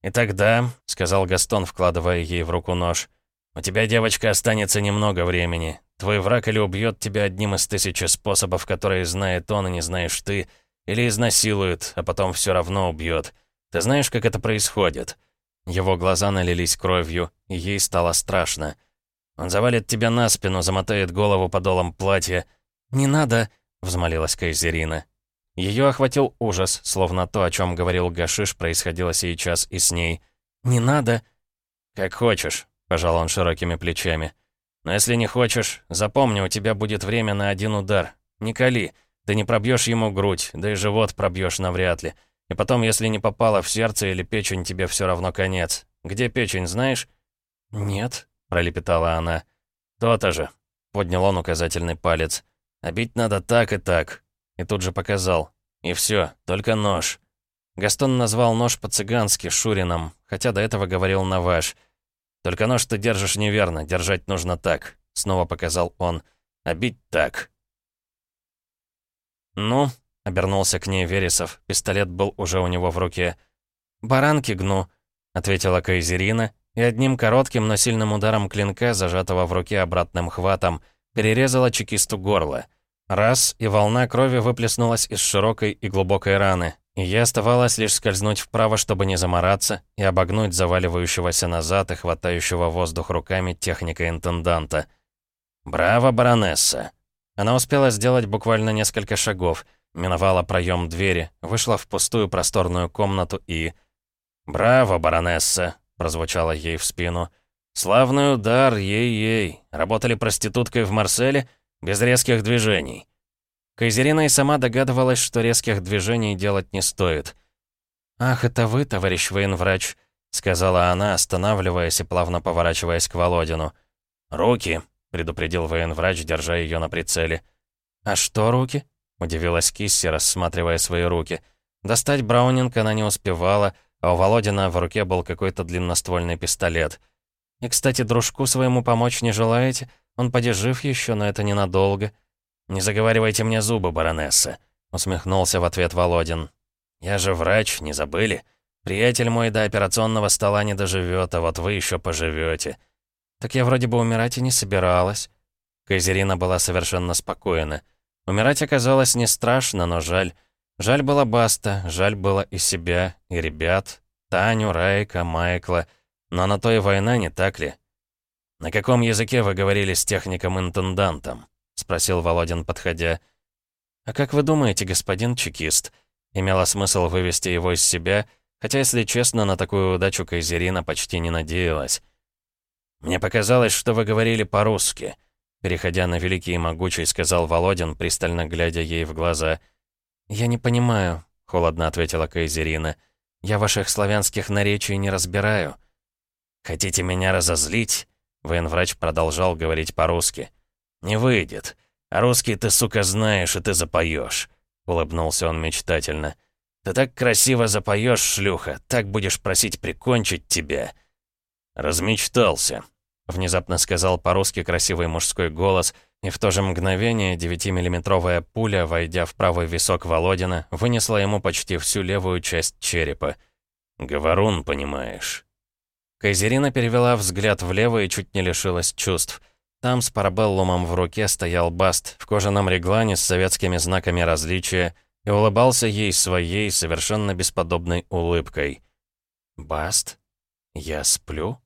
«И тогда», — сказал Гастон, вкладывая ей в руку нож, «у тебя, девочка, останется немного времени. Твой враг или убьет тебя одним из тысячи способов, которые знает он и не знаешь ты, или изнасилует, а потом все равно убьет. Ты знаешь, как это происходит?» Его глаза налились кровью, и ей стало страшно. «Он завалит тебя на спину, замотает голову подолом платья». «Не надо!» — взмолилась Кайзерина. Ее охватил ужас, словно то, о чем говорил Гашиш, происходило сейчас и с ней. «Не надо!» «Как хочешь», — пожал он широкими плечами. «Но если не хочешь, запомни, у тебя будет время на один удар. Не кали, ты не пробьешь ему грудь, да и живот пробьешь навряд ли. И потом, если не попало в сердце или печень, тебе все равно конец. Где печень, знаешь?» «Нет», — пролепетала она. «То-то же», — поднял он указательный палец. «А бить надо так и так». И тут же показал. И все, только нож. Гастон назвал нож по-цыгански Шурином, хотя до этого говорил на ваш. «Только нож ты держишь неверно, держать нужно так», — снова показал он. «А бить так». «Ну, — обернулся к ней Вересов. Пистолет был уже у него в руке. «Баранки гну», — ответила Кайзерина, и одним коротким, но сильным ударом клинка, зажатого в руке обратным хватом, перерезала чекисту горло. Раз, и волна крови выплеснулась из широкой и глубокой раны, и ей оставалось лишь скользнуть вправо, чтобы не замораться, и обогнуть заваливающегося назад и хватающего воздух руками техника интенданта. «Браво, баронесса!» Она успела сделать буквально несколько шагов — миновала проем двери, вышла в пустую просторную комнату и... «Браво, баронесса!» — прозвучало ей в спину. «Славный удар, ей-ей! Работали проституткой в Марселе? Без резких движений!» Кайзерина и сама догадывалась, что резких движений делать не стоит. «Ах, это вы, товарищ военврач!» — сказала она, останавливаясь и плавно поворачиваясь к Володину. «Руки!» — предупредил военврач, держа ее на прицеле. «А что руки?» Удивилась Кисси, рассматривая свои руки. Достать Браунинг она не успевала, а у Володина в руке был какой-то длинноствольный пистолет. «И, кстати, дружку своему помочь не желаете? Он поди жив еще, но это ненадолго». «Не заговаривайте мне зубы, баронесса», — усмехнулся в ответ Володин. «Я же врач, не забыли? Приятель мой до операционного стола не доживет, а вот вы еще поживете. «Так я вроде бы умирать и не собиралась». Кайзерина была совершенно спокойна. Умирать оказалось не страшно, но жаль. Жаль было Баста, жаль было и себя, и ребят, Таню, Райка, Майкла. Но на то и война, не так ли? «На каком языке вы говорили с техником-интендантом?» — спросил Володин, подходя. «А как вы думаете, господин чекист?» Имело смысл вывести его из себя, хотя, если честно, на такую удачу Кайзерина почти не надеялась. «Мне показалось, что вы говорили по-русски», Переходя на великий и могучий, сказал Володин, пристально глядя ей в глаза. «Я не понимаю», — холодно ответила Кайзерина. «Я ваших славянских наречий не разбираю». «Хотите меня разозлить?» Военврач продолжал говорить по-русски. «Не выйдет. А русский ты, сука, знаешь, и ты запоешь. — улыбнулся он мечтательно. «Ты так красиво запоешь, шлюха, так будешь просить прикончить тебя». «Размечтался», — внезапно сказал по-русски красивый мужской голос, и в то же мгновение девятимиллиметровая пуля, войдя в правый висок Володина, вынесла ему почти всю левую часть черепа. «Говорун, понимаешь». Кайзерина перевела взгляд влево и чуть не лишилась чувств. Там с парабеллумом в руке стоял Баст в кожаном реглане с советскими знаками различия и улыбался ей своей совершенно бесподобной улыбкой. «Баст? Я сплю?»